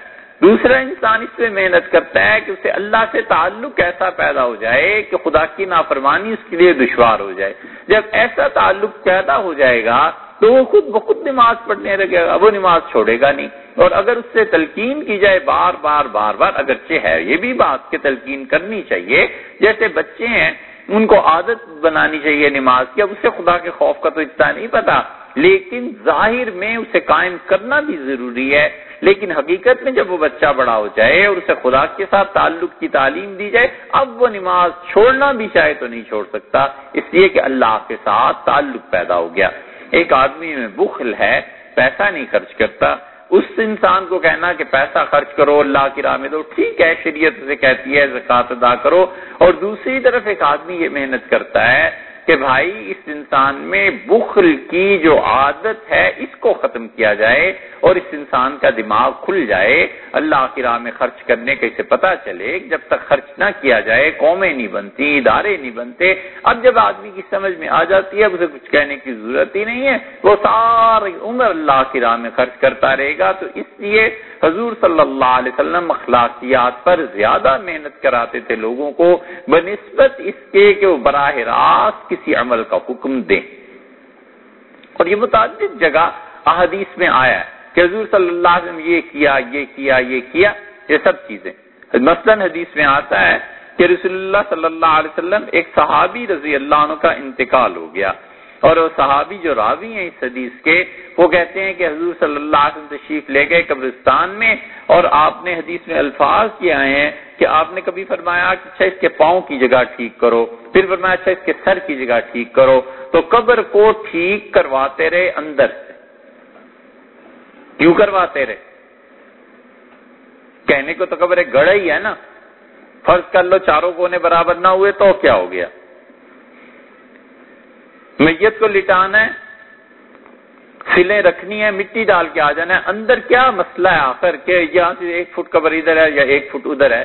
دوسرا انسان اس سے محنت کرتا ہے کہ اسے اللہ سے تعلق ایسا پیدا ہو جائے کہ خدا کی نافرمانی اس کے لیے دشوار ہو جائے۔ جب ایسا تعلق پیدا ہو جائے گا تو وہ خود بخود نماز پڑھنے لگے گا، وہ نماز چھوڑے گا نہیں۔ اور اگر اس سے تلقین کی جائے بار بار بار بار، اگرچہ ہے یہ بھی بات کہ تلقین کرنی چاہیے، جیسے بچے ہیں، ان کو عادت بنانی چاہیے نماز کی، اب اس سے خدا کے خوف کا تو اتنا نہیں پتا۔ لیکن ظاہر میں اسے قائم کرنا بھی ضروری ہے۔ لیکن حقیقت میں جب وہ بچہ بڑا ہو جائے اور اسے خدا کے ساتھ تعلق کی تعلیم دی جائے، اب وہ نماز چھوڑنا بھی چاہے تو نہیں چھوڑ سکتا۔ اس لیے کہ اللہ کے ساتھ تعلق پیدا ہو گیا۔ ایک آدمی میں بخل ہے، پیسہ نہیں خرچ کرتا۔ اس انسان کو کہنا کہ پیسہ خرچ کرو، اللہ کی راہ میں دو۔ ٹھیک ہے، شریعت سے کہتی ہے زکات ادا کرو۔ اور دوسری طرف ایک آدمی یہ محنت کرتا ہے کہ بھائی اس انسان میں بخل کی جو عادت ہے، اس کو ختم کیا جائے اور اس انسان کا دماغ کھل جائے۔ اللہ کی راہ میں خرچ کرنے کا اسے پتا چلے۔ جب تک خرچ نہ کیا جائے، قومیں نہیں بنتی، ادارے نہیں بنتے۔ اب جب آدمی کی سمجھ میں آ جاتی ہے اسے کچھ کہنے کی ضرورت ہی نہیں ہے۔ وہ ساری عمر اللہ کی راہ میں خرچ کرتا رہے گا۔ تو اس لیے حضور صلی اللہ علیہ وسلم اخلاقیات پر زیادہ محنت کراتے تھے لوگوں کو۔ بنسبت اس کے کہ وہ براہ راست کسی عمل کا حکم دیں۔ اور یہ متعدد جگہ احادیث میں آیا ہے کہ حضور صلی اللہ علیہ وسلم یہ کیا یہ کیا یہ کیا، یہ سب چیزیں۔ مثلا حدیث میں آتا ہے کہ رسول اللہ صلی اللہ علیہ وسلم ایک صحابی رضی اللہ عنہ کا انتقال ہو گیا۔ اور وہ صحابی جو راوی ہیں اس حدیث کے، وہ کہتے ہیں کہ حضور صلی اللہ علیہ وسلم تشریف لے گئے قبرستان میں اور آپ نے حدیث میں الفاظ کیے آئے ہیں کہ آپ نے کبھی فرمایا کہ اچھا اس کے پاؤں کی جگہ ٹھیک کرو، پھر فرمایا اچھا اس کے سر کی جگہ ٹھیک کرو، تو قبر کو ٹھیک کرواتے رہے اندر سے۔ کیوں کرواتے رہے؟ کہنے کو تو قبر ایک گڑھ ہی ہے نا۔ فرض کر لو چاروں کونے برابر نہ ہوئے تو کیا ہو گیا؟ میت کو لٹانا ہے، سلیں رکھنی ہے مٹی ڈال کے آ جانا ہے۔ اندر کیا مسئلہ ہے آخر کہ یہاں سے ایک فٹ قبر ادھر ہے یا ایک فٹ ادھر ہے؟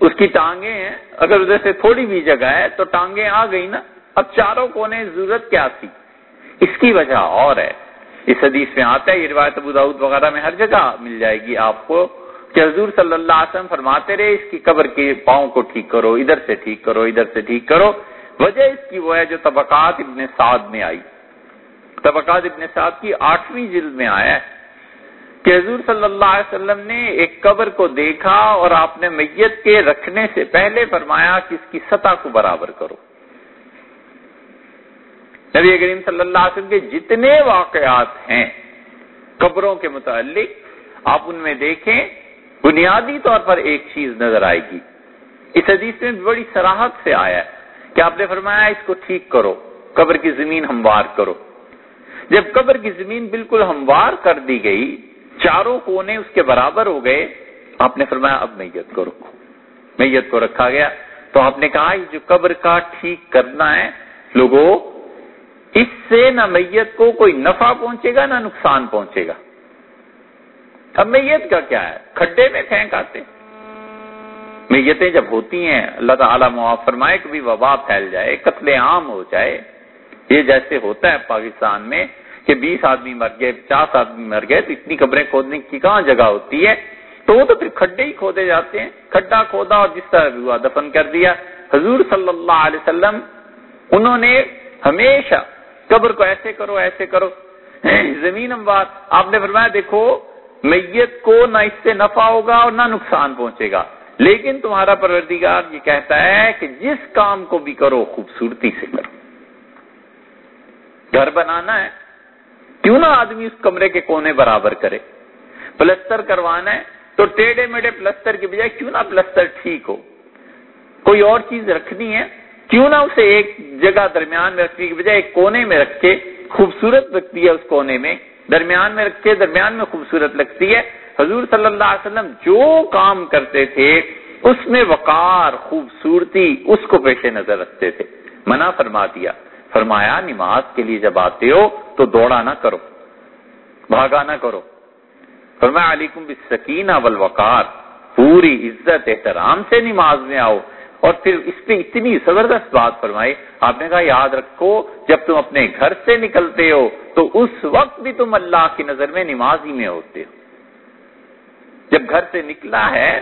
اس کی ٹانگیں ہیں۔ اگر ادھر سے تھوڑی بھی جگہ ہے تو ٹانگیں آ گئی نا۔ اب چاروں کونے ضرورت کیا تھی؟ اس کی وجہ اور ہے۔ اس حدیث میں آتا ہے، یہ روایت ابو داود وغیرہ میں ہر جگہ مل جائے گی آپ کو کہ حضور صلی اللہ علیہ وسلم فرماتے رہے، اس کی قبر کے پاؤں کو ٹھیک کرو، ادھر سے ٹھیک کرو، ادھر سے ٹھیک کرو۔ وجہ اس کی وہ ہے جو طبقات ابن سعد میں آئی۔ طبقات ابن سعد کی آٹھویں جلد میں آیا ہے کہ حضور صلی اللہ علیہ وسلم نے ایک قبر کو دیکھا اور آپ نے میت کے رکھنے سے پہلے فرمایا کہ اس کی سطح کو برابر کرو۔ نبی کریم صلی اللہ علیہ وسلم کے جتنے واقعات ہیں قبروں کے متعلق، آپ ان میں دیکھیں، بنیادی طور پر ایک چیز نظر آئے گی۔ اس حدیث میں بڑی سراہد سے آیا ہے۔ کہ آپ نے فرمایا اس کو ٹھیک کرو، قبر کی زمین ہموار کرو۔ جب قبر کی زمین بالکل ہموار کر دی گئی، چاروں کونے اس کے برابر ہو گئے، آپ نے فرمایا اب میت کو رکھو۔ میت کو رکھا گیا۔ تو آپ نے کہا جو قبر کا ٹھیک کرنا ہے لوگوں اس سے نہ میت کو کوئی نفع پہنچے گا، نہ نقصان پہنچے گا۔ اب میت کا کیا ہے؟ کھڈے میں پھینک آتے۔ میتیں جب ہوتی ہیں، اللہ تعالیٰ معاف فرمائے کبھی وبا پھیل جائے، قتل عام ہو جائے۔ یہ جیسے ہوتا ہے پاکستان میں کہ بیس آدمی مر گئے، پچاس آدمی مر گئے، تو اتنی قبریں کھودنے کی کہاں جگہ ہوتی ہے؟ تو وہ تو پھر کھڈے ہی کھودے جاتے ہیں۔ کھڈا کھودا اور جس طرح بھی ہوا، دفن کر دیا۔ حضور صلی اللہ علیہ وسلم، انہوں نے ہمیشہ قبر کو ایسے کرو ایسے کرو۔ زمین اموات، آپ نے فرمایا، دیکھو، میت کو نہ اس سے نفع ہوگا اور نہ نقصان پہنچے گا۔ لیکن تمہارا پروردگار یہ کہتا ہے کہ جس کام کو بھی کرو خوبصورتی سے کرو۔ گھر بنانا ہے۔ کیوں نہ آدمی اس کمرے کے کونے برابر کرے۔ پلستر کروانا ہے تو ٹیڑھے میڑے پلستر کے بجائے کیوں نہ پلستر ٹھیک ہو۔ کوئی اور چیز رکھنی ہے۔ کیوں نہ اسے ایک جگہ درمیان میں رکھنے کی بجائے ایک کونے میں رکھ کے خوبصورت لگتی ہے اس کونے میں۔ درمیان میں رکھ کے درمیان میں خوبصورت لگتی ہے۔ حضور صلی اللہ علیہ وسلم جو کام کرتے تھے، اس میں وقار، خوبصورتی، اس کو پیش نظر رکھتے تھے۔ منع فرما دیا۔ فرمایا، نماز کے لیے جب آتے ہو تو دوڑا نہ کرو، بھاگا نہ کرو۔ فرمایا، علیکم بالسکینہ والوقار، پوری عزت، احترام سے نماز میں آؤ۔ اور پھر اس پہ اتنی زبردست بات فرمائی، آپ نے کہا، یاد رکھو، جب تم اپنے گھر سے نکلتے ہو، تو اس وقت بھی تم اللہ کی نظر میں نمازی میں ہوتے ہو۔ جب گھر سے نکلا ہے،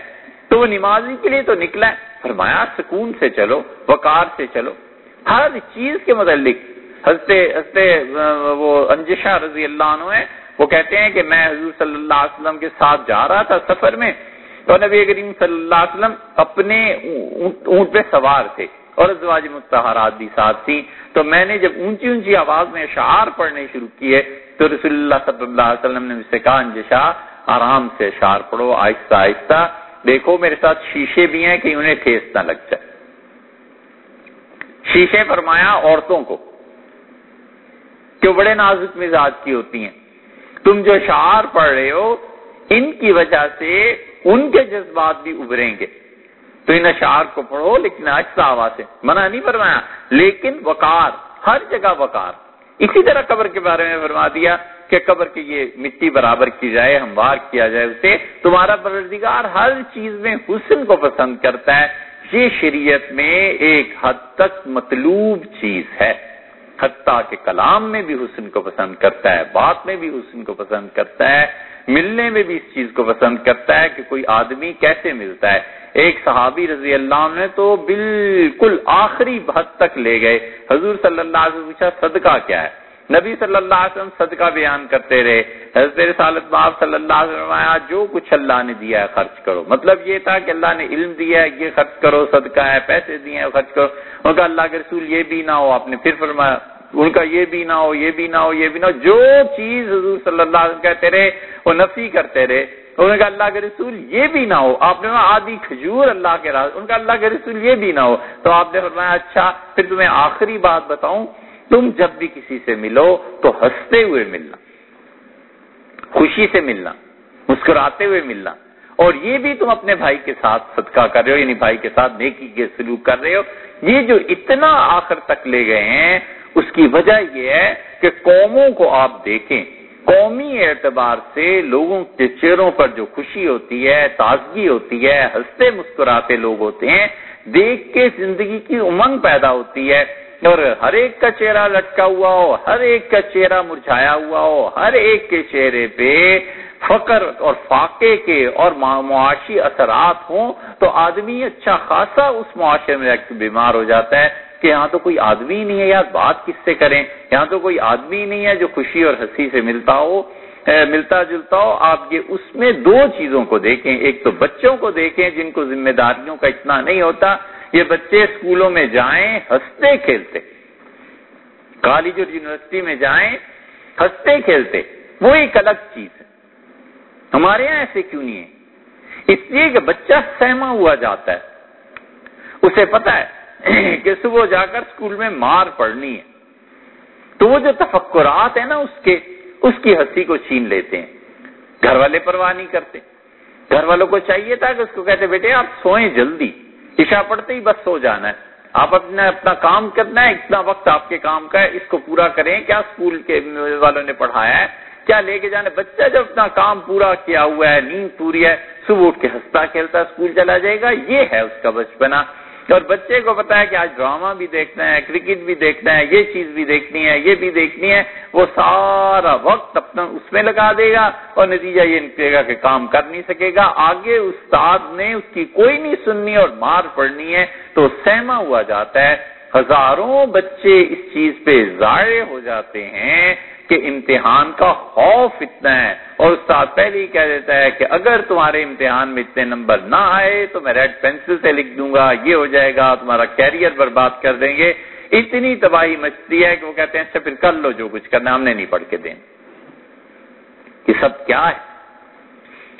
تو وہ نمازی کے لیے تو نکلا ہے۔ فرمایا، سکون سے چلو، وقار سے چلو۔ ہر چیز کے متعلق ہنستے ہنستے وہ انجشا رضی اللہ عنہ ہے وہ کہتے ہیں کہ میں حضور صلی اللہ علیہ وسلم کے ساتھ جا رہا تھا سفر میں تو نبی کریم صلی اللہ علیہ وسلم اپنے اونٹ پہ سوار تھے اور ازواج متحرات بھی ساتھ تھی تو میں نے جب اونچی اونچی آواز میں اشعار پڑھنے شروع کیے تو رسول اللہ صلی اللہ علیہ وسلم نے مجھ سے کہا، انجشا، آرام سے اشعار پڑھو، آہستہ آہستہ۔ دیکھو میرے ساتھ شیشے بھی ہیں کہ انہیں ٹھیس نہ لگ جائے۔ شیشے فرمایا عورتوں کو کہ بڑے نازک مزاج کی ہوتی ہیں۔ تم جو شعار پڑھ رہے ہو، ان کی وجہ سے ان کے جذبات بھی ابھریں گے۔ تو ان اشعار کو پڑھو، لیکن آہستہ آواز سے منع نہیں فرمایا، لیکن وقار، ہر جگہ وقار۔ اسی طرح قبر کے بارے میں فرما دیا کہ قبر کی یہ مٹی برابر کی جائے، ہموار کیا جائے اسے، تمہارا پروردگار ہر چیز میں حسن کو پسند کرتا ہے۔ یہ شریعت میں ایک حد تک مطلوب چیز ہے۔ حتیٰ کہ کلام میں بھی حسن کو پسند کرتا ہے، بات میں بھی حسن کو پسند کرتا ہے۔ ملنے میں بھی اس چیز کو پسند کرتا ہے کہ کوئی آدمی کیسے ملتا ہے۔ ایک صحابی رضی اللہ عنہ تو بالکل آخری حد تک لے گئے۔ حضور صلی اللہ علیہ وسلم پوچھا، صدقہ کیا ہے؟ نبی صلی اللہ علیہ وسلم صدقہ بیان کرتے رہے۔ حضرت رسالت باب صلی اللہ علیہ وسلم جو کچھ اللہ نے دیا ہے خرچ کرو۔ مطلب یہ تھا کہ اللہ نے علم دیا ہے، یہ خرچ کرو، صدقہ ہے، پیسے دیے ہیں، خرچ کرو۔ ان کا اللہ کے رسول یہ بھی نہ ہو، آپ نے پھر فرمایا ان کا یہ بھی نہ ہو، یہ بھی نہ ہو، یہ بھی نہ ہو، جو چیز حضور صلی اللہ علیہ وسلم کہتے رہے، وہ نفی کرتے رہے انہوں نے کہا اللہ کے رسول یہ بھی نہ ہو۔ آپ نے آدھی کھجور اللہ کے راز ان کا اللہ کے رسول یہ بھی نہ ہو۔ تو آپ نے فرمایا اچھا پھر تمہیں آخری بات بتاؤں، تم جب بھی کسی سے ملو تو ہنستے ہوئے ملنا، خوشی سے ملنا، مسکراتے ہوئے ملنا، اور یہ بھی تم اپنے بھائی کے ساتھ صدقہ کر رہے ہو یعنی بھائی کے ساتھ نیکی کے سلوک کر رہے ہو۔ یہ جو اتنا آخر تک لے گئے ہیں اس کی وجہ یہ ہے کہ قوموں کو آپ دیکھیں، قومی اعتبار سے لوگوں کے چہروں پر جو خوشی ہوتی ہے، تازگی ہوتی ہے، ہنستے مسکراتے لوگ ہوتے ہیں، دیکھ کے زندگی کی امنگ پیدا ہوتی ہے اور ہر ایک کا چہرہ لٹکا ہوا ہو، ہر ایک کا چہرہ مرجھایا ہوا ہو، ہر ایک کے چہرے پہ فقر اور فاقے کے اور معاشی اثرات ہوں تو آدمی اچھا خاصا اس معاشرے میں بیمار ہو جاتا ہے۔ کہ یہاں تو کوئی آدمی نہیں ہے یار بات کس سے کریں؟ یہاں تو کوئی آدمی نہیں ہے جو خوشی اور ہنسی سے ملتا ہو ملتا جلتا ہو۔ آپ یہ اس میں دو چیزوں کو دیکھیں۔ ایک تو بچوں کو دیکھیں جن کو ذمہ داریوں کا اتنا نہیں ہوتا۔ یہ بچے اسکولوں میں جائیں، ہنستے کھیلتے۔ کالج اور یونیورسٹی میں جائیں، ہنستے کھیلتے۔ وہ ایک الگ چیز ہے۔ ہمارے یہاں ایسے کیوں نہیں ہے؟ اس لیے کہ بچہ سہما ہوا جاتا ہے۔ اسے پتا ہے کہ صبح جا کر اسکول میں مار پڑنی ہے۔ تو وہ جو تفکرات ہیں نا، اس کے، اس کی ہنسی کو چھین لیتے ہیں۔ گھر والے پرواہ نہیں کرتے۔ گھر والوں کو چاہیے تھا کہ اس کو کہتے، بیٹے، آپ سوئیں جلدی۔ عشا پڑتے ہی بس سو جانا ہے۔ آپ اپنا اپنا کام کرنا ہے، اتنا وقت آپ کے کام کا ہے، اس کو پورا کریں۔ کیا اسکول کے والوں نے پڑھایا ہے؟ کیا لے کے جانا بچہ جب اپنا کام پورا کیا ہوا ہے، نیند پوری ہے، صبح اٹھ کے ہنستا کھیلتا اسکول چلا جائے گا۔ یہ ہے اس کا بچپنا۔ اور بچے کو پتا ہے کہ آج ڈرامہ بھی دیکھنا ہے، کرکٹ بھی دیکھنا ہے، یہ چیز بھی دیکھنی ہے، یہ بھی دیکھنی ہے، وہ سارا وقت اپنا اس میں لگا دے گا اور نتیجہ یہ نکلے گا کہ کام کر نہیں سکے گا۔ آگے استاد نے اس کی کوئی نہیں سننی اور مار پڑنی ہے تو سہما ہوا جاتا ہے۔ ہزاروں بچے اس چیز پہ ضائع ہو جاتے ہیں۔ کہ امتحان کا خوف اتنا ہے۔ اور استاد پہلے ہی کہہ دیتا ہے کہ اگر تمہارے امتحان میں اتنے نمبر نہ آئے تو میں ریڈ پینسل سے لکھ دوں گا، یہ ہو جائے گا، تمہارا کیریئر برباد کر دیں گے۔ اتنی تباہی مچتی ہے کہ وہ کہتے ہیں اچھا پھر کر لو جو کچھ کرنا ہم نے نہیں پڑھ کے دیں یہ سب کیا ہے؟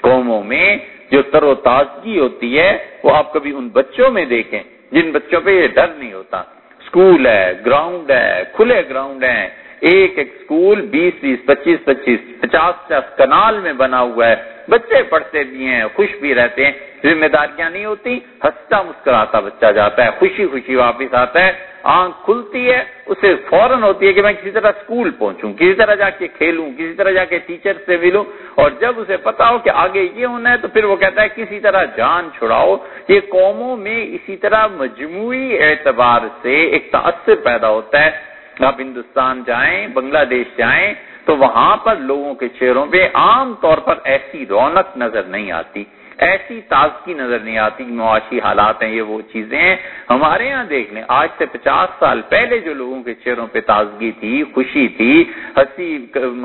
قوموں میں جو تر و تازگی ہوتی ہے، وہ آپ کبھی ان بچوں میں دیکھیں، جن بچوں پہ یہ ڈر نہیں ہوتا۔ اسکول ہے، گراؤنڈ ہے، کھلے گراؤنڈ ہیں۔ ایک ایک اسکول بیس بیس پچیس پچیس پچاس پچاس کنال میں بنا ہوا ہے۔ بچے پڑھتے بھی ہیں، خوش بھی رہتے ہیں۔ ذمہ داریاں نہیں ہوتی، ہنستا مسکراتا بچہ جاتا ہے، خوشی خوشی واپس آتا ہے۔ آنکھ کھلتی ہے، اسے فوراً ہوتی ہے کہ میں کسی طرح اسکول پہنچوں، کسی طرح جا کے کھیلوں، کسی طرح جا کے ٹیچر سے ملوں۔ اور جب اسے پتا ہو کہ آگے یہ ہونا ہے، تو پھر وہ کہتا ہے کسی طرح جان چھڑاؤ۔ یہ قوموں میں اسی طرح مجموعی اعتبار سے ایک تاثر پیدا ہوتا ہے۔ آپ ہندوستان جائیں، بنگلہ دیش جائیں، تو وہاں پر لوگوں کے چہروں پہ عام طور پر ایسی رونق نظر نہیں آتی۔ ایسی تازگی نظر نہیں آتی، معاشی حالات ہیں، یہ وہ چیزیں ہیں۔ ہمارے یہاں دیکھ لیں، آج سے پچاس سال پہلے جو لوگوں کے چہروں پہ تازگی تھی، خوشی تھی، ہنسی،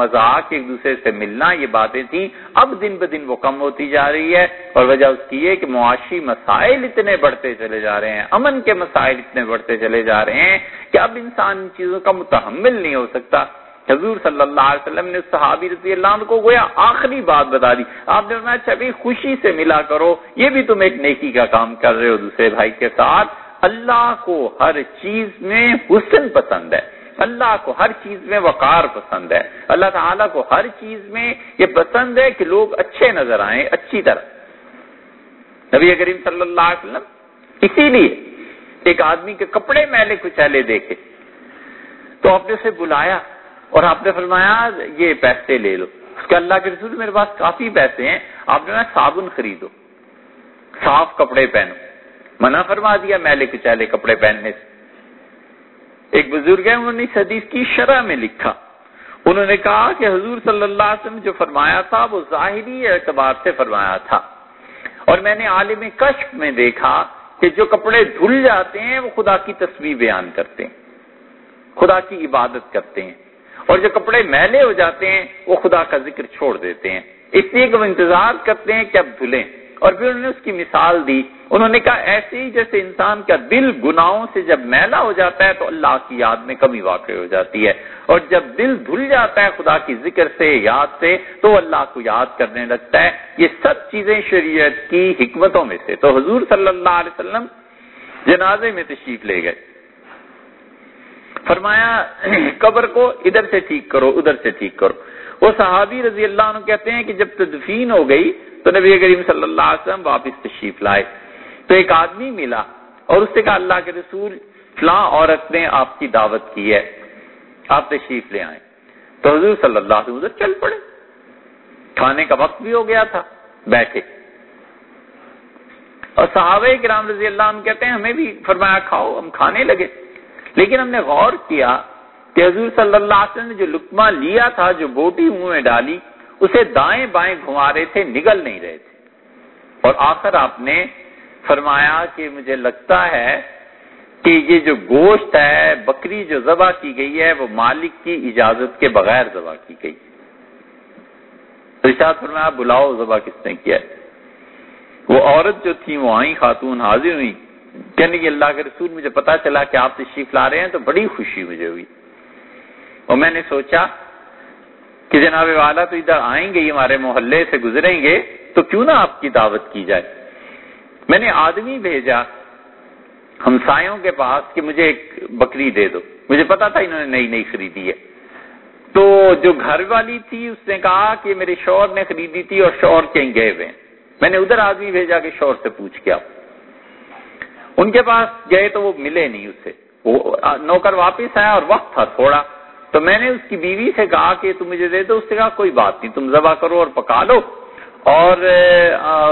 مذاق ایک دوسرے سے ملنا، یہ باتیں تھیں۔ اب دن بدن وہ کم ہوتی جا رہی ہے اور وجہ اس کی ہے کہ معاشی مسائل اتنے بڑھتے چلے جا رہے ہیں، امن کے مسائل اتنے بڑھتے چلے جا رہے ہیں کہ اب انسان ان چیزوں کا متحمل نہیں ہو سکتا۔ حضور صلی اللہ علیہ وسلم نے صحابی رضی اللہ عنہ کو گویا آخری بات بتا دی۔ آپ نے اچھا بھی خوشی سے ملا کرو، یہ بھی تم ایک نیکی کا کام کر رہے ہو دوسرے بھائی کے ساتھ۔ اللہ کو ہر چیز میں حسن پسند ہے۔ اللہ کو ہر چیز میں وقار پسند ہے۔ اللہ تعالیٰ کو ہر چیز میں یہ پسند ہے کہ لوگ اچھے نظر آئیں، اچھی طرح۔ نبی کریم صلی اللہ علیہ وسلم، اسی لیے ایک آدمی کے کپڑے میلے کچالے دیکھے۔ تو آپ نے اسے بلایا۔ اور آپ نے فرمایا یہ پیسے لے لو۔ اس کے اللہ کے رسول میرے پاس کافی پیسے ہیں، آپ نے صابن خریدو، صاف کپڑے پہنو۔ منع فرما دیا میلے کچالے کپڑے پہننے سے۔ ایک بزرگ ہے انہوں نے حدیث کی شرح میں لکھا۔ انہوں نے کہا کہ حضور صلی اللہ علیہ وسلم جو فرمایا تھا، وہ ظاہری اعتبار سے فرمایا تھا۔ اور میں نے عالم کشف میں دیکھا کہ جو کپڑے دھل جاتے ہیں، وہ خدا کی تصویر بیان کرتے ہیں، خدا کی عبادت کرتے ہیں۔ اور جو کپڑے میلے ہو جاتے ہیں، وہ خدا کا ذکر چھوڑ دیتے ہیں۔ اس لیے کہ وہ انتظار کرتے ہیں کہ اب دھلیں۔ اور پھر انہوں نے اس کی مثال دی۔ انہوں نے کہا، ایسے ہی جیسے انسان کا دل گناہوں سے جب میلا ہو جاتا ہے، تو اللہ کی یاد میں کمی واقع ہو جاتی ہے۔ اور جب دل دھل جاتا ہے خدا کی ذکر سے، یاد سے، تو اللہ کو یاد کرنے لگتا ہے۔ یہ سب چیزیں شریعت کی حکمتوں میں سے۔ تو حضور صلی اللہ علیہ وسلم جنازے میں تشریف لے گئے۔ فرمایا، قبر کو ادھر سے ٹھیک کرو، ادھر سے ٹھیک کرو۔ وہ صحابی رضی اللہ عنہ کہتے ہیں کہ جب تدفین ہو گئی تو نبی کریم صلی اللہ علیہ وسلم واپس تشریف لائے۔ تو ایک آدمی ملا اور اس سے کہا، اللہ کے رسول، فلاں عورت نے آپ کی دعوت کی ہے، آپ تشریف لے آئے تو حضور صلی اللہ علیہ وسلم چل پڑے۔ کھانے کا وقت بھی ہو گیا تھا، بیٹھے۔ اور صحابہ کرام رضی اللہ عنہ کہتے ہیں، ہمیں بھی فرمایا، کھاؤ، ہم کھانے لگے۔ لیکن ہم نے غور کیا کہ حضور صلی اللہ علیہ وسلم نے جو لکما لیا تھا، جو بوٹی منہ میں ڈالی، اسے دائیں بائیں گھما رہے تھے، نگل نہیں رہے تھے۔ اور آخر آپ نے فرمایا کہ مجھے لگتا ہے کہ یہ جو گوشت ہے، بکری جو ذبح کی گئی ہے، وہ مالک کی اجازت کے بغیر ذبح کی گئی۔ رشاد فرمایا، بلاؤ ذبح کس نے کیا؟ ہے وہ عورت جو تھی، وہ آئی خاتون حاضر ہوئی کہنے کی اللہ کے رسول مجھے پتا چلا کہ آپ تشریف لا رہے ہیں تو بڑی خوشی مجھے ہوئی۔ اور میں نے سوچا کہ جناب والا تو ادھر آئیں گے ہمارے محلے سے گزریں گے، تو کیوں نہ آپ کی دعوت کی جائے؟ میں نے آدمی بھیجا ہمسایوں کے پاس کہ مجھے ایک بکری دے دو۔ مجھے پتا تھا انہوں نے نئی نئی خریدی ہے۔ تو جو گھر والی تھی، اس نے کہا کہ میرے شور نے خریدی تھی اور شور کہیں گئے ہوئے میں نے ادھر آدمی بھیجا کہ شور سے پوچھ کے آپ ان کے پاس گئے تو وہ ملے نہیں اسے۔ وہ نوکر واپس آیا اور وقت تھا تھوڑا۔ تو میں نے اس کی بیوی سے کہا کہ تم مجھے دے دو۔ اس سے کہا، کوئی بات نہیں، تم ذبح کرو اور پکا لو۔ اور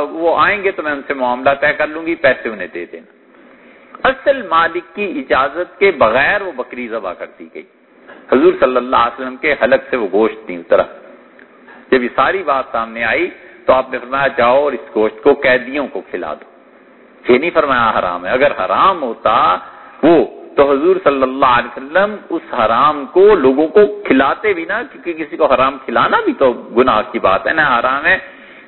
وہ آئیں گے تو میں ان سے معاملہ طے کر لوں گی، پیسے انہیں دے دینا۔ اصل مالک کی اجازت کے بغیر وہ بکری ذبح کر دی گئی۔ حضور صلی اللہ علیہ وسلم کے حلق سے وہ گوشت نہیں اترا جب یہ ساری بات سامنے آئی تو آپ نے فرمایا، جاؤ اور اس گوشت کو قیدیوں کو کھلا دو۔ یہ نہیں فرمایا حرام ہے۔ اگر حرام ہوتا، وہ تو حضور صلی اللہ علیہ وسلم اس حرام کو لوگوں کو کھلاتے بھی نا، کیونکہ کسی کو حرام کھلانا بھی تو گناہ کی بات ہے نا حرام ہے۔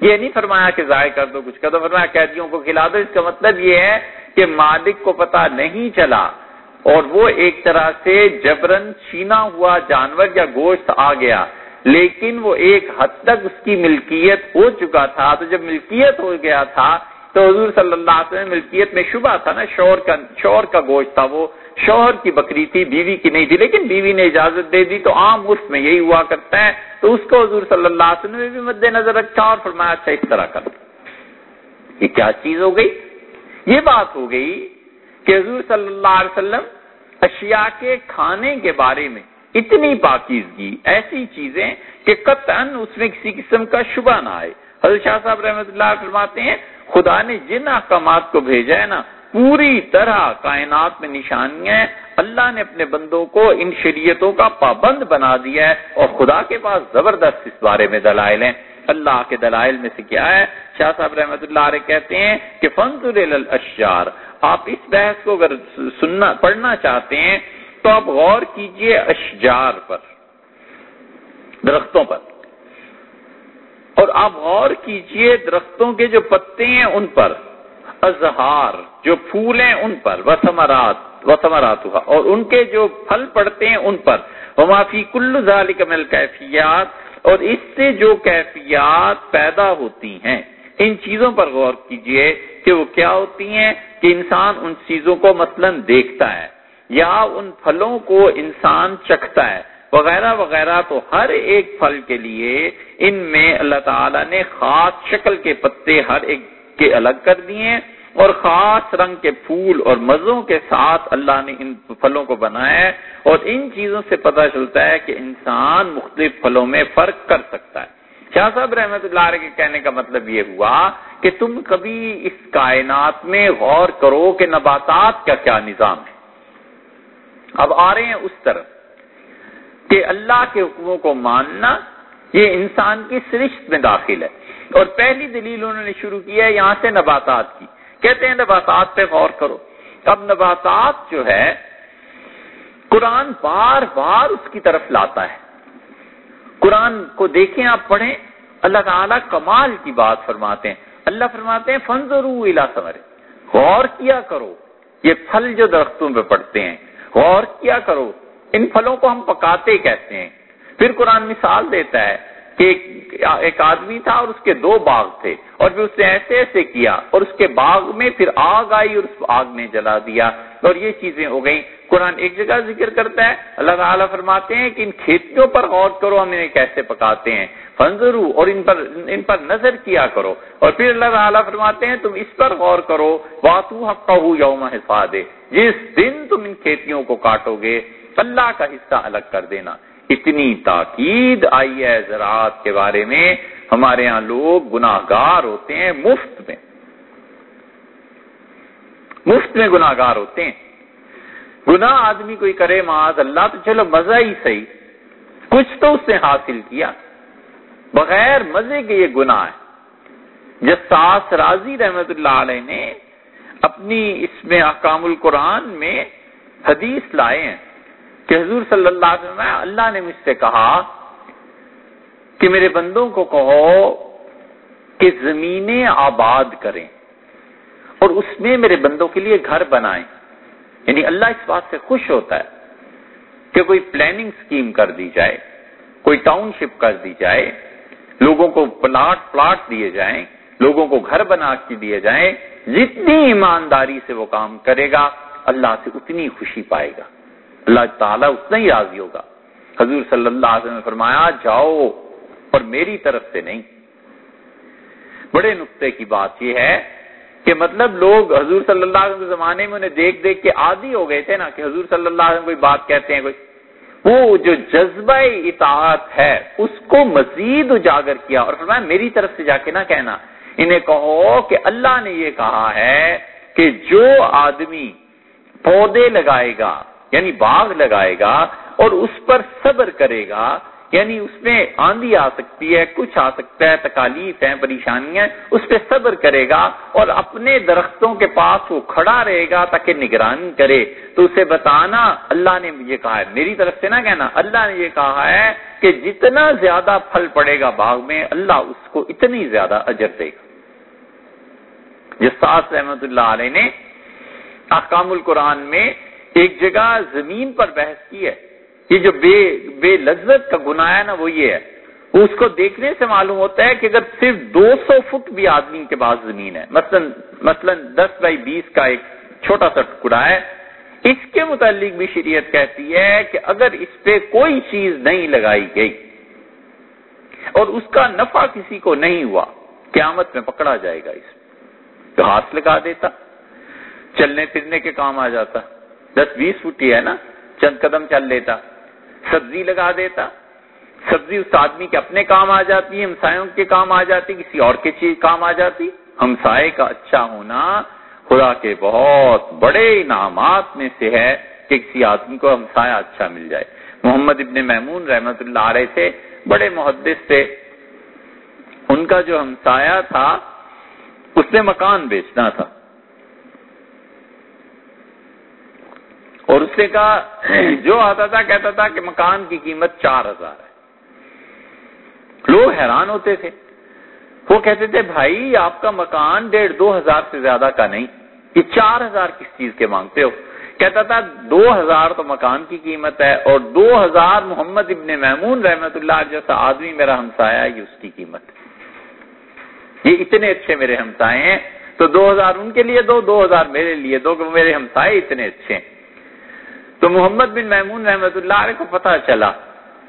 یہ نہیں فرمایا کہ ضائع کر دو، کچھ کر دو، فرمایا قیدیوں کو کھلا دو۔ اس کا مطلب یہ ہے کہ مالک کو پتا نہیں چلا اور وہ ایک طرح سے جبرن چھینا ہوا جانور یا گوشت آ گیا۔ لیکن وہ ایک حد تک اس کی ملکیت ہو چکا تھا۔ تو جب ملکیت ہو گیا تھا تو حضور صلی اللہ علیہ وسلم ملکیت میں شبہ تھا نا، شور کا شور کا گوشت تھا وہ۔ شوہر کی بکری تھی، بیوی کی نہیں تھی، لیکن بیوی نے اجازت دے دی تو عام اس میں یہی ہوا کرتا ہے۔ تو اس کو حضور صلی اللہ علیہ وسلم نے بھی مد نظر رکھا اور فرمایا اچھا اس طرح کر۔ یہ کیا چیز ہو گئی؟ یہ بات ہو گئی کہ حضور صلی اللہ علیہ وسلم اشیاء کے کھانے کے بارے میں اتنی پاکیزگی، ایسی چیزیں کہ قطن اس میں کسی قسم کا شبہ نہ آئے۔ حضرت شاہ صاحب رحمۃ اللہ فرماتے ہیں خدا نے جن احکامات کو بھیجا ہے نا، پوری طرح کائنات میں نشانیاں اللہ نے اپنے بندوں کو ان شریعتوں کا پابند بنا دیا ہے اور خدا کے پاس زبردست اس بارے میں دلائل ہیں۔ اللہ کے دلائل میں سے کیا ہے؟ شاہ صاحب رحمۃ اللہ علیہ کہتے ہیں کہ فنزر الاشجار آپ اس بحث کو اگر سننا، پڑھنا چاہتے ہیں تو آپ غور کیجیے اشجار پر، درختوں پر۔ آپ غور کیجیے درختوں کے جو پتے ہیں ان پر اظہار جو پھول ہیں ان پر وسمرات وسمرات ہوا اور ان کے جو پھل پڑتے ہیں ان پر۔ وہ معافی کل ذالک مل کیفیات اور اس سے جو کیفیات پیدا ہوتی ہیں۔ ان چیزوں پر غور کیجیے کہ وہ کیا ہوتی ہیں، کہ انسان ان چیزوں کو مثلا دیکھتا ہے، یا ان پھلوں کو انسان چکھتا ہے۔ وغیرہ وغیرہ، تو ہر ایک پھل کے لیے ان میں اللہ تعالیٰ نے خاص شکل کے پتے ہر ایک کے الگ کر دیے اور خاص رنگ کے پھول اور مزوں کے ساتھ اللہ نے ان پھلوں کو بنایا ہے اور ان چیزوں سے پتہ چلتا ہے کہ انسان مختلف پھلوں میں فرق کر سکتا ہے۔ شاہ صاحب رحمت اللہ علیہ کے کہنے کا مطلب یہ ہوا کہ تم کبھی اس کائنات میں غور کرو کہ نباتات کا کیا نظام ہے۔ اب آ رہے ہیں اس طرف۔ کہ اللہ کے حکموں کو ماننا یہ انسان کی سرشت میں داخل ہے۔ اور پہلی دلیل انہوں نے شروع کی ہے یہاں سے نباتات کی۔ کہتے ہیں نباتات پہ غور کرو۔ اب نباتات جو ہے، قرآن بار بار اس کی طرف لاتا ہے۔ قرآن کو دیکھیں آپ پڑھیں، اللہ تعالیٰ کمال کی بات فرماتے ہیں۔ اللہ فرماتے ہیں فنزرو الا سمرے غور کیا کرو، یہ پھل جو درختوں پہ پڑتے ہیں، غور کیا کرو۔ ان پھلوں کو ہم پکاتے کہتے ہیں۔ پھر قرآن مثال دیتا ہے کہ ایک آدمی تھا اور اس کے دو باغ تھے۔ اور پھر اس نے ایسے ایسے کیا اور اس کے باغ میں پھر آگ آئی اور اس آگ نے جلا دیا۔ اور یہ چیزیں ہو گئیں۔ قرآن ایک جگہ ذکر کرتا ہے۔ اللہ تعالیٰ فرماتے ہیں کہ ان کھیتیوں پر غور کرو، ہم انہیں کیسے پکاتے ہیں۔ فنزرو اور ان پر ان پر نظر کیا کرو۔ اور پھر اللہ تعالیٰ فرماتے ہیں، تم اس پر غور کرو۔ واتو حق یوم حفاظ جس دن تم ان کھیتیوں کو کاٹو گے اللہ کا حصہ الگ کر دینا۔ اتنی تاکید آئی ہے زراعت کے بارے میں۔ ہمارے یہاں لوگ گناہ گار ہوتے ہیں، مفت میں۔ مفت میں گناہ گار ہوتے ہیں۔ گناہ آدمی کوئی کرے معاذ اللہ تو چلو مزہ ہی صحیح۔ کچھ تو اس نے حاصل کیا۔ بغیر مزے کے یہ گناہ ہے۔ جساس راضی رحمت اللہ علیہ نے اپنی اس میں احکام القرآن میں حدیث لائے ہیں۔ کہ حضور صلی اللہ علیہ وسلم، اللہ نے مجھ سے کہا کہ میرے بندوں کو کہو کہ زمینیں آباد کریں اور اس میں میرے بندوں کے لیے گھر بنائیں۔ یعنی اللہ اس بات سے خوش ہوتا ہے کہ کوئی پلاننگ سکیم کر دی جائے، کوئی ٹاؤن شپ کر دی جائے، لوگوں کو پلاٹ پلاٹ دیے جائیں، لوگوں کو گھر بنا کے دیے جائیں۔ جتنی ایمانداری سے وہ کام کرے گا، اللہ سے اتنی خوشی پائے گا۔ اللہ تعالیٰ اتنا ہی راضی ہوگا۔ حضور صلی اللہ علیہ وسلم نے فرمایا، جاؤ اور میری طرف سے نہیں۔ بڑے نقطے کی بات یہ ہے کہ مطلب لوگ حضور صلی اللہ علیہ وسلم کے زمانے میں انہیں دیکھ دیکھ کے عادی ہو گئے تھے نا کہ حضور صلی اللہ علیہ وسلم کوئی بات کہتے ہیں، کوئی۔ وہ جو جذبہ اطاعت ہے، اس کو مزید اجاگر کیا اور فرمایا، میری طرف سے جا کے نہ کہنا۔ انہیں کہو کہ اللہ نے یہ کہا ہے کہ جو آدمی پودے لگائے گا یعنی باغ لگائے گا اور اس پر صبر کرے گا یعنی اس میں آندھی آ سکتی ہے، کچھ آ سکتا ہے، تکالیف ہیں، پریشانیاں اس پہ صبر کرے گا اور اپنے درختوں کے پاس وہ کھڑا رہے گا تاکہ نگرانی کرے۔ تو اسے بتانا، اللہ نے یہ کہا ہے۔ میری طرف سے نہ کہنا، اللہ نے یہ کہا ہے کہ جتنا زیادہ پھل پڑے گا باغ میں، اللہ اس کو اتنی زیادہ اجر دے گا۔ جساس رحمت اللہ علیہ نے احکام القرآن میں ایک جگہ زمین پر بحث کی ہے یہ جو بے بے لذت کا گناہ ہے نا وہ یہ ہے۔ اس کو دیکھنے سے معلوم ہوتا ہے کہ اگر صرف دو سو فٹ بھی آدمی کے پاس زمین ہے، مثلا مثلا دس بائی بیس کا ایک چھوٹا سا ٹکڑا ہے، اس کے متعلق بھی شریعت کہتی ہے کہ اگر اس پہ کوئی چیز نہیں لگائی گئی اور اس کا نفع کسی کو نہیں ہوا، قیامت میں پکڑا جائے گا اس تو ہاتھ لگا دیتا، چلنے پھرنے کے کام آ جاتا۔ دس بیس فٹ ہی ہے نا، چند قدم چل لیتا۔ سبزی لگا دیتا۔ سبزی اس آدمی کے اپنے کام آ جاتی ہمسایوں کے کام آ جاتی، کسی اور کے چیز کام آ جاتی۔ ہمسائے کا اچھا ہونا خدا کے بہت بڑے انعامات میں سے ہے کہ کسی آدمی کو ہمسایہ اچھا مل جائے۔ محمد ابن محمون رحمت اللہ علیہ تھے بڑے محدث تھے۔ ان کا جو ہمسایہ تھا، اس نے مکان بیچنا تھا۔ اور اس نے کہا، جو آتا تھا، کہتا تھا کہ مکان کی قیمت چار ہزار ہے۔ لوگ حیران ہوتے تھے۔ وہ کہتے تھے، بھائی، آپ کا مکان ڈیڑھ دو ہزار سے زیادہ کا نہیں۔ یہ چار ہزار کس چیز کے مانگتے ہو؟ کہتا تھا، دو ہزار تو مکان کی قیمت ہے اور دو ہزار محمد ابن محمون رحمت اللہ جیسا آدمی میرا ہمسایا یہ اس کی قیمت یہ اتنے اچھے میرے ہمسائے ہیں۔ تو دو ہزار ان کے لیے دو دو ہزار میرے لیے دو میرے ہمسائے اتنے اچھے ہیں۔ تو محمد بن محمون رحمت اللہ علیہ کو پتہ چلا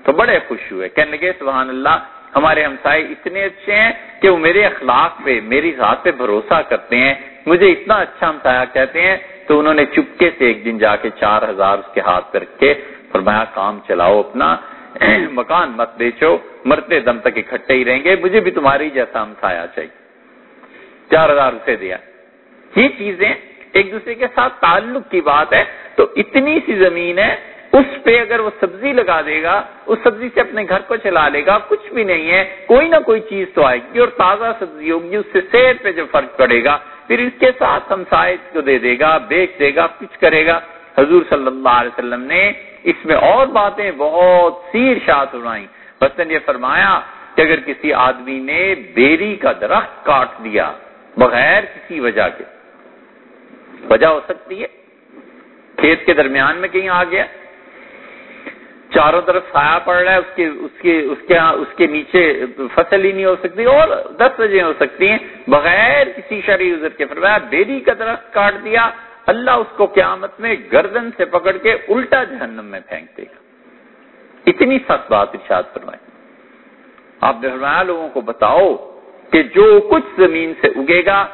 تو بڑے خوش ہوئے، کہنے لگے، سبحان اللہ، ہمارے ہمسائے اتنے اچھے ہیں کہ وہ میرے اخلاق پہ، میری ذات پہ بھروسہ کرتے ہیں۔ مجھے اتنا اچھا ہمسایہ کہتے ہیں تو انہوں نے چپکے سے ایک دن جا کے چار ہزار اس کے ہاتھ پہ رکھ کے فرمایا، کام چلاؤ اپنا، مکان مت بیچو، مرتے دم تک اکٹھے ہی رہیں گے، مجھے بھی تمہاری جیسا ہمسایہ چاہیے۔ چار ہزار اسے دیا۔ یہ چیزیں ایک دوسرے کے ساتھ تعلق کی بات ہے، تو اتنی سی زمین ہے، اس پہ اگر وہ سبزی لگا دے گا، اس سبزی سے اپنے گھر کو چلا لے گا، کچھ بھی نہیں ہے، کوئی نہ کوئی چیز تو آئے گی اور تازہ سبزی ہوگی، اس سے صحت پہ جو فرق پڑے گا، پھر اس کے ساتھ ہم سائز کو دے دے گا، بیچ دے گا، کچھ کرے گا۔ حضور صلی اللہ علیہ وسلم نے اس میں اور باتیں بہت سی ارشاد اڑائی بس یہ فرمایا کہ اگر کسی آدمی نے بیری کا درخت کاٹ دیا بغیر کسی وجہ کے وجہ ہو سکتی ہے۔ کھیت کے درمیان میں کہیں آ گیا۔ چاروں طرف سایہ پڑ رہا ہے، اس کے اس کے اس کے اس کے نیچے فصل ہی نہیں ہو سکتی اور دس وجہ ہو سکتی ہیں۔ بغیر کسی شرعی عذر کے فرمایا، بیری کا درخت کاٹ دیا۔ اللہ اس کو قیامت میں گردن سے پکڑ کے الٹا جہنم میں پھینک دے گا۔ اتنی سخت بات ارشاد فرمائے آپ نے فرمایا، لوگوں کو بتاؤ کہ جو کچھ زمین سے اگے گا،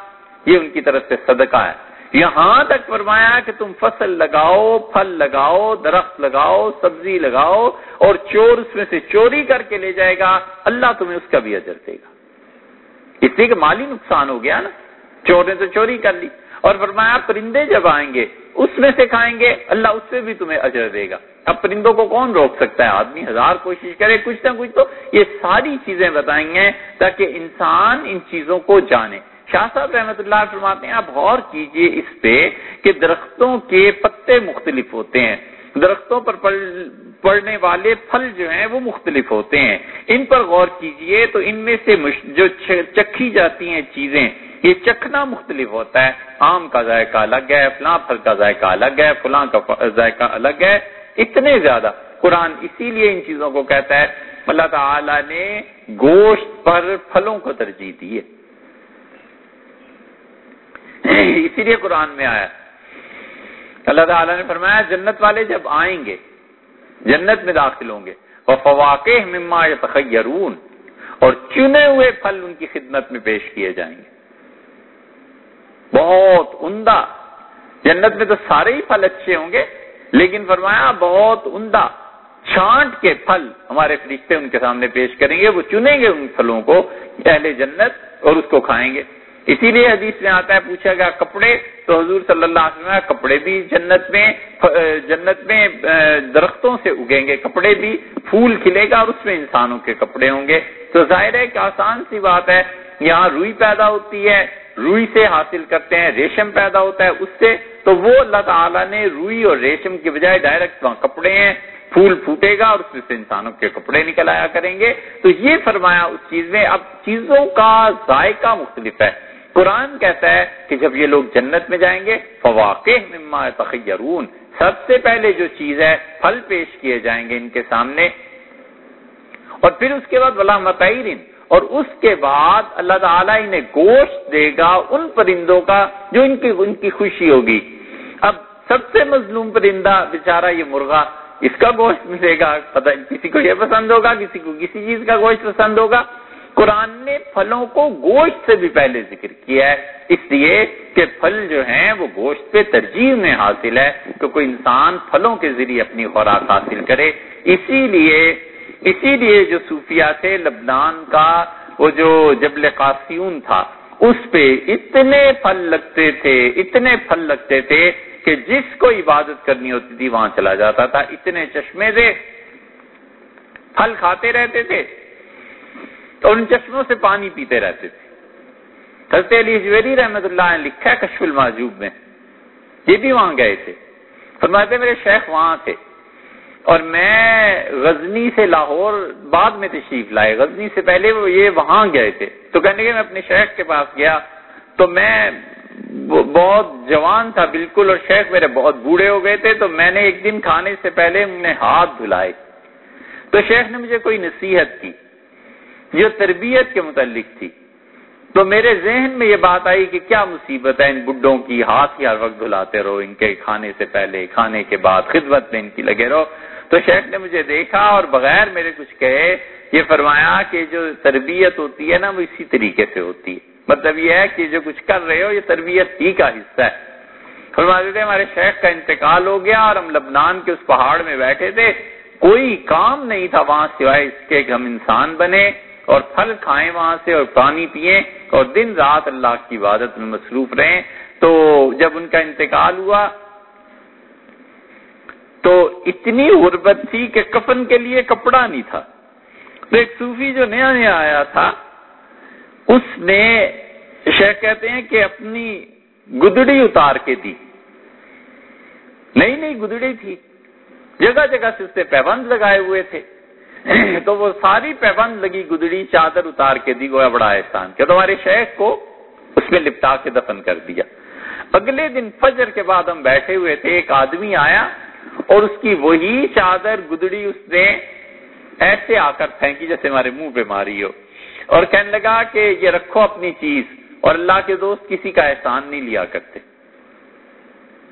یہ ان کی طرف سے صدقہ ہے۔ یہاں تک فرمایا کہ تم فصل لگاؤ، پھل لگاؤ، درخت لگاؤ، سبزی لگاؤ اور چور اس میں سے چوری کر کے لے جائے گا، اللہ تمہیں اس کا بھی اجر دے گا۔ اس لیے کہ مالی نقصان ہو گیا نا۔ چور نے تو چوری کر لی۔ اور فرمایا پرندے جب آئیں گے، اس میں سے کھائیں گے، اللہ اس سے بھی تمہیں اجر دے گا۔ اب پرندوں کو کون روک سکتا ہے؟ آدمی ہزار کوشش کرے، کچھ نہ کچھ تو یہ ساری چیزیں بتائیں گے تاکہ انسان ان چیزوں کو جانے۔ شاہ صاحب رحمت اللہ فرماتے ہیں، آپ غور کیجیے اس پہ کہ درختوں کے پتے مختلف ہوتے ہیں۔ درختوں پر پڑنے والے پھل جو ہیں وہ مختلف ہوتے ہیں۔ ان پر غور کیجیے تو ان میں سے جو چکھی جاتی ہیں چیزیں، یہ چکھنا مختلف ہوتا ہے۔ آم کا ذائقہ الگ ہے، فلاں پھل کا ذائقہ الگ ہے، فلاں کا ذائقہ الگ ہے، اتنے زیادہ۔ قرآن اسی لیے ان چیزوں کو کہتا ہے۔ اللہ تعالی نے گوشت پر پھلوں کو ترجیح دی ہے۔ اسی لیے قرآن میں آیا اللہ تعالیٰ نے فرمایا، جنت والے جب آئیں گے، جنت میں داخل ہوں گے اور فواقع مما تخیرون اور چنے ہوئے پھل ان کی خدمت میں پیش کیے جائیں گے۔ بہت عمدہ۔ جنت میں تو سارے ہی پھل اچھے ہوں گے، لیکن فرمایا، بہت عمدہ۔ چھانٹ کے پھل ہمارے فرشتے ان کے سامنے پیش کریں گے، وہ چنیں گے ان پھلوں کو، اہل جنت، اور اس کو کھائیں گے۔ اسی لیے حدیث میں آتا ہے، پوچھا گیا کپڑے، تو حضور صلی اللہ علیہ وسلم کپڑے بھی جنت میں جنت میں درختوں سے اگیں گے، کپڑے بھی پھول کھلے گا اور اس میں انسانوں کے کپڑے ہوں گے۔ تو ظاہر ہے کہ آسان سی بات ہے، یہاں روئی پیدا ہوتی ہے، روئی سے حاصل کرتے ہیں، ریشم پیدا ہوتا ہے اس سے۔ تو وہ اللہ تعالیٰ نے روئی اور ریشم کے بجائے ڈائریکٹ وہاں کپڑے ہیں، پھول پھوٹے گا اور اس میں سے انسانوں کے کپڑے نکل آیا کریں گے۔ تو یہ فرمایا اس چیز میں، اب چیزوں کا ذائقہ مختلف ہے۔ قرآن کہتا ہے کہ جب یہ لوگ جنت میں جائیں گے، فواقع مما تخیرون سب سے پہلے جو چیز ہے، پھل پیش کیے جائیں گے ان کے سامنے۔ اور پھر اس کے بعد بلا اور اس کے بعد اللہ تعالیٰ انہیں گوشت دے گا ان پرندوں کا جو ان کی ان کی خوشی ہوگی۔ اب سب سے مظلوم پرندہ بیچارہ یہ مرغا، اس کا گوشت ملے گا۔ پتہ، کسی کو یہ پسند ہوگا، کسی کو کسی چیز کا گوشت پسند ہوگا۔ قرآن نے پھلوں کو گوشت سے بھی پہلے ذکر کیا ہے۔ اس لیے کہ پھل جو ہیں وہ گوشت پہ ترجیح میں حاصل ہے کہ کوئی انسان پھلوں کے ذریعے اپنی خوراک حاصل کرے۔ اسی لیے اسی لیے جو صوفیہ تھے، لبنان کا وہ جو جبل قاسیون تھا، اس پہ اتنے پھل لگتے تھے، اتنے پھل لگتے تھے کہ جس کو عبادت کرنی ہوتی تھی، وہاں چلا جاتا تھا۔ اتنے چشمے تھے پھل کھاتے رہتے تھے۔ اور ان چشموں سے پانی پیتے رہتے تھے۔ حضرت علی جویری رحمت اللہ نے لکھا ہے کشف المعجوب میں۔ یہ بھی وہاں گئے تھے۔ فرماتے میرے شیخ وہاں تھے۔ اور میں غزنی سے لاہور بعد میں تشریف لائے۔ غزنی سے پہلے وہ یہ وہاں گئے تھے۔ تو کہنے کے میں اپنے شیخ کے پاس گیا۔ تو میں بہت جوان تھا بالکل، اور شیخ میرے بہت بوڑھے ہو گئے تھے۔ تو میں نے ایک دن کھانے سے پہلے انہیں ہاتھ دھلائے۔ تو شیخ نے مجھے کوئی نصیحت کی۔ جو تربیت کے متعلق تھی۔ تو میرے ذہن میں یہ بات آئی کہ کیا مصیبت ہے ان بڈوں کی، ہاتھ ہی ہر وقت دھلاتے رہو، ان کے کھانے سے پہلے، کھانے کے بعد، خدمت میں ان کی لگے رہو۔ تو شیخ نے مجھے دیکھا اور بغیر میرے کچھ کہے یہ فرمایا کہ جو تربیت ہوتی ہے نا، وہ اسی طریقے سے ہوتی ہے۔ مطلب یہ ہے کہ جو کچھ کر رہے ہو، یہ تربیت ہی کا حصہ ہے۔ فرماتے تھے، ہمارے شیخ کا انتقال ہو گیا اور ہم لبنان کے اس پہاڑ میں بیٹھے تھے۔ کوئی کام نہیں تھا وہاں سوائے اس کے ہم انسان بنے۔ اور پھل کھائیں وہاں سے اور پانی پیئیں اور دن رات اللہ کی عبادت میں مصروف رہیں۔ تو جب ان کا انتقال ہوا، تو اتنی غربت تھی کہ کفن کے لیے کپڑا نہیں تھا۔ تو ایک صوفی جو نیا نیا آیا تھا، اس نے شیخ کہتے ہیں کہ اپنی گدڑی اتار کے دی۔ نئی نئی گدڑی تھی۔ جگہ جگہ سے اس نے پیبند لگائے ہوئے تھے۔ تو وہ ساری پیبند لگی گدڑی چادر اتار کے دی، گویا بڑا احسان۔ کیا تمہارے شیخ کو اس میں لپٹا کے دفن کر دیا۔ اگلے دن فجر کے بعد ہم بیٹھے ہوئے تھے، ایک آدمی آیا اور اس کی وہی چادر، گدڑی اس نے ایسے آ کر پھینکی جیسے ہمارے منہ پہ ماری ہو۔ اور کہنے لگا کہ یہ رکھو اپنی چیز اور اللہ کے دوست کسی کا احسان نہیں لیا کرتے۔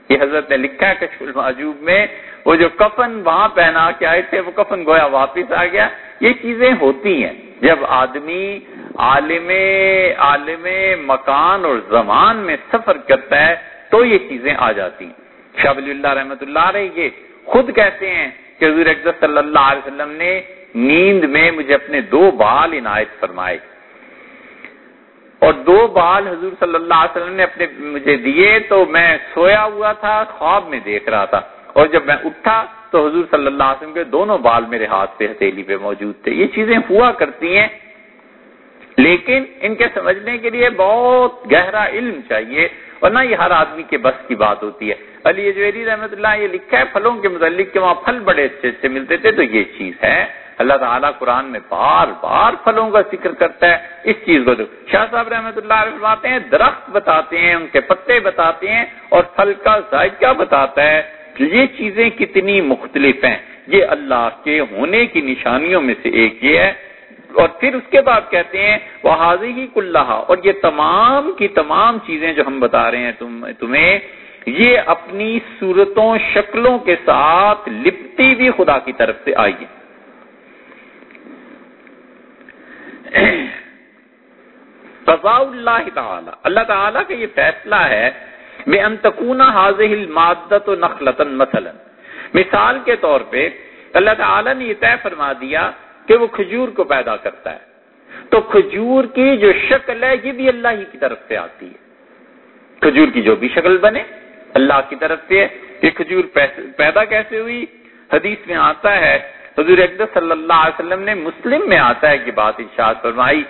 یہ حضرت نے لکھا ہے کشف المعجوب میں وہ جو کفن وہاں پہنا کے آئے تھے، وہ کفن گویا واپس آ گیا۔ یہ چیزیں ہوتی ہیں۔ جب آدمی عالم عالم مکان اور زمان میں سفر کرتا ہے تو یہ چیزیں آ جاتی ہیں۔ شاہ ولی اللہ رحمت اللہ رہے یہ خود کہتے ہیں کہ حضور اقدس صلی اللہ علیہ وسلم نے نیند میں مجھے اپنے دو بال عنایت فرمائے۔ اور دو بال حضور صلی اللہ علیہ وسلم نے اپنے مجھے دیے تو میں سویا ہوا تھا، خواب میں دیکھ رہا تھا۔ اور جب میں اٹھا تو حضور صلی اللہ علیہ وسلم کے دونوں بال میرے ہاتھ پہ ہتھیلی پہ موجود تھے۔ یہ چیزیں ہوا کرتی ہیں۔ لیکن ان کے سمجھنے کے لیے بہت گہرا علم چاہیے، ورنہ یہ ہر آدمی کے بس کی بات ہوتی ہے۔ علی اجویری رحمت اللہ یہ لکھا ہے، پھلوں کے متعلق کہ وہاں پھل بڑے اچھے اچھے ملتے تھے، تو یہ چیز ہے۔ اللہ تعالیٰ قرآن میں بار بار پھلوں کا ذکر کرتا ہے۔ اس چیز کو شاہ صاحب رحمت اللہ فرماتے ہیں، درخت بتاتے ہیں، ان کے پتے بتاتے ہیں اور پھل کا ذائقہ بتاتا ہے۔ یہ چیزیں کتنی مختلف ہیں۔ یہ اللہ کے ہونے کی نشانیوں میں سے ایک یہ ہے۔ اور پھر اس کے بعد کہتے ہیں وہ حاضی ہی کلّہ اور یہ تمام کی تمام چیزیں جو ہم بتا رہے ہیں تم تمہیں، یہ اپنی صورتوں، شکلوں کے ساتھ لپٹی بھی خدا کی طرف سے آئی رضا اللہ تعالی۔ اللہ تعالیٰ کا یہ فیصلہ ہے بے انتقون حاضل مادت و نخلتن مثلا۔ مثال کے طور پہ اللہ تعالیٰ نے یہ طے فرما دیا کہ وہ کھجور کو پیدا کرتا ہے۔ تو کھجور کی جو شکل ہے، یہ بھی اللہ ہی کی طرف سے آتی ہے۔ کھجور کی جو بھی شکل بنے، اللہ کی طرف سے یہ کھجور پیدا کیسے ہوئی؟ حدیث میں آتا ہے، حضور اقدس صلی اللہ علیہ وسلم نے مسلم میں آتا ہے کہ بات ارشاد فرمائی۔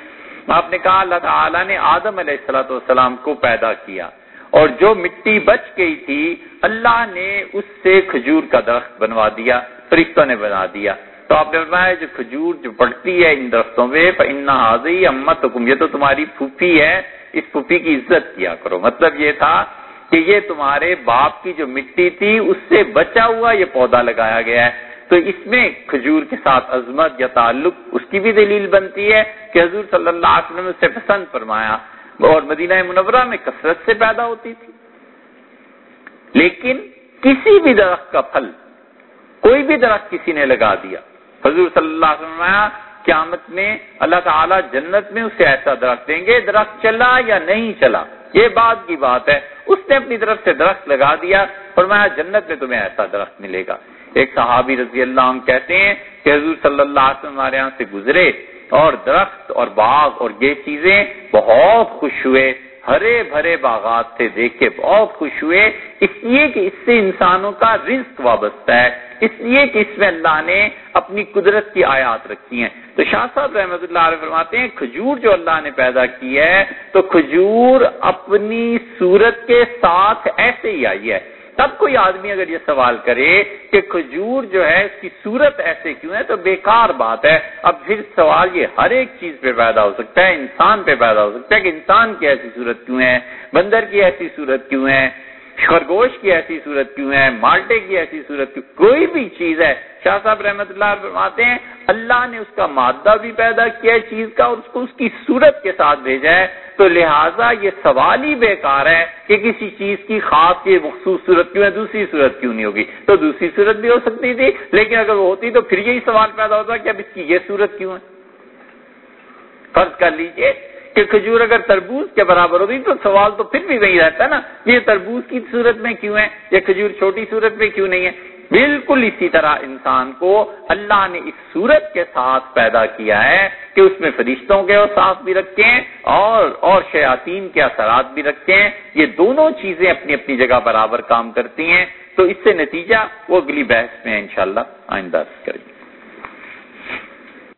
آپ نے کہا، اللہ تعالیٰ نے آدم علیہ السلاۃ والسلام کو پیدا کیا۔ اور جو مٹی بچ گئی تھی، اللہ نے اس سے کھجور کا درخت بنوا دیا، فرشتوں نے بنا دیا۔ تو آپ نے فرمایا، جو کھجور جو پڑتی ہے ان درختوں میں ان حاضی امت حکم یہ تو تمہاری پھوپھی ہے، اس پھوپھی کی عزت کیا کرو۔ مطلب یہ تھا کہ یہ تمہارے باپ کی جو مٹی تھی، اس سے بچا ہوا یہ پودا لگایا گیا ہے۔ تو اس میں کھجور کے ساتھ عظمت یا تعلق، اس کی بھی دلیل بنتی ہے کہ حضور صلی اللہ علیہ وسلم سے پسند فرمایا۔ اور مدینہ منورہ میں کثرت سے پیدا ہوتی تھی۔ لیکن کسی بھی درخت کا پھل کوئی بھی درخت کسی نے لگا دیا۔ حضور صلی اللہ علیہ وسلم قیامت میں اللہ تعالیٰ جنت میں اسے ایسا درخت دیں گے، درخت چلا یا نہیں چلا۔ یہ بات کی بات ہے۔ اس نے اپنی طرف سے درخت لگا دیا۔ فرمایا، جنت میں تمہیں ایسا درخت ملے گا۔ ایک صحابی رضی اللہ عنہ کہتے ہیں کہ حضور صلی اللہ علیہ وسلم ہمارے یہاں سے گزرے۔ اور درخت اور باغ اور یہ چیزیں بہت خوش ہوئے، ہرے بھرے باغات سے دیکھ کے بہت خوش ہوئے۔ اس لیے کہ اس سے انسانوں کا رزق وابستہ ہے۔ اس لیے کہ اس میں اللہ نے اپنی قدرت کی آیات رکھی ہیں۔ تو شاہ صاحب رحمۃ اللہ علیہ فرماتے ہیں، کھجور جو اللہ نے پیدا کی ہے، تو کھجور اپنی صورت کے ساتھ ایسے ہی آئی ہے۔ تب کوئی آدمی اگر یہ سوال کرے کہ کھجور جو ہے، اس کی صورت ایسے کیوں ہے؟ تو بیکار بات ہے۔ اب پھر سوال یہ ہر ایک چیز پہ پیدا ہو سکتا ہے، انسان پہ پیدا ہو سکتا ہے کہ انسان کی ایسی صورت کیوں ہے؟ بندر کی ایسی صورت کیوں ہے؟ خرگوش کی ایسی صورت کیوں ہے؟ مالٹے کی ایسی صورت کیوں؟ کوئی بھی چیز ہے۔ شاہ صاحب رحمت اللہ فرماتے ہیں، اللہ نے اس کا مادہ بھی پیدا کیا ہے، چیز کا، اور اس کو اس کی صورت کے ساتھ بھیجا ہے۔ تو لہٰذا یہ سوال ہی بیکار ہے کہ کسی چیز کی خاص یہ مخصوص صورت کیوں ہے، دوسری صورت کیوں نہیں ہوگی؟ تو دوسری صورت بھی ہو سکتی تھی، لیکن اگر وہ ہوتی تو پھر یہی سوال پیدا ہوتا کہ اب اس کی یہ صورت کیوں ہے؟ فرض کر لیجیے کہ کھجور اگر تربوز کے برابر ہوتی تو سوال تو پھر بھی وہی رہتا ہے نا، یہ تربوز کی صورت میں کیوں ہے؟ یہ کھجور چھوٹی صورت میں کیوں نہیں ہے؟ بالکل اسی طرح انسان کو اللہ نے اس صورت کے ساتھ پیدا کیا ہے کہ اس میں فرشتوں کے احساس بھی رکھیں اور اور شیاطین کے اثرات بھی رکھیں۔ یہ دونوں چیزیں اپنی اپنی جگہ برابر کام کرتی ہیں۔ تو اس سے نتیجہ وہ اگلی بحث میں انشاءاللہ آئندہ کریں گے۔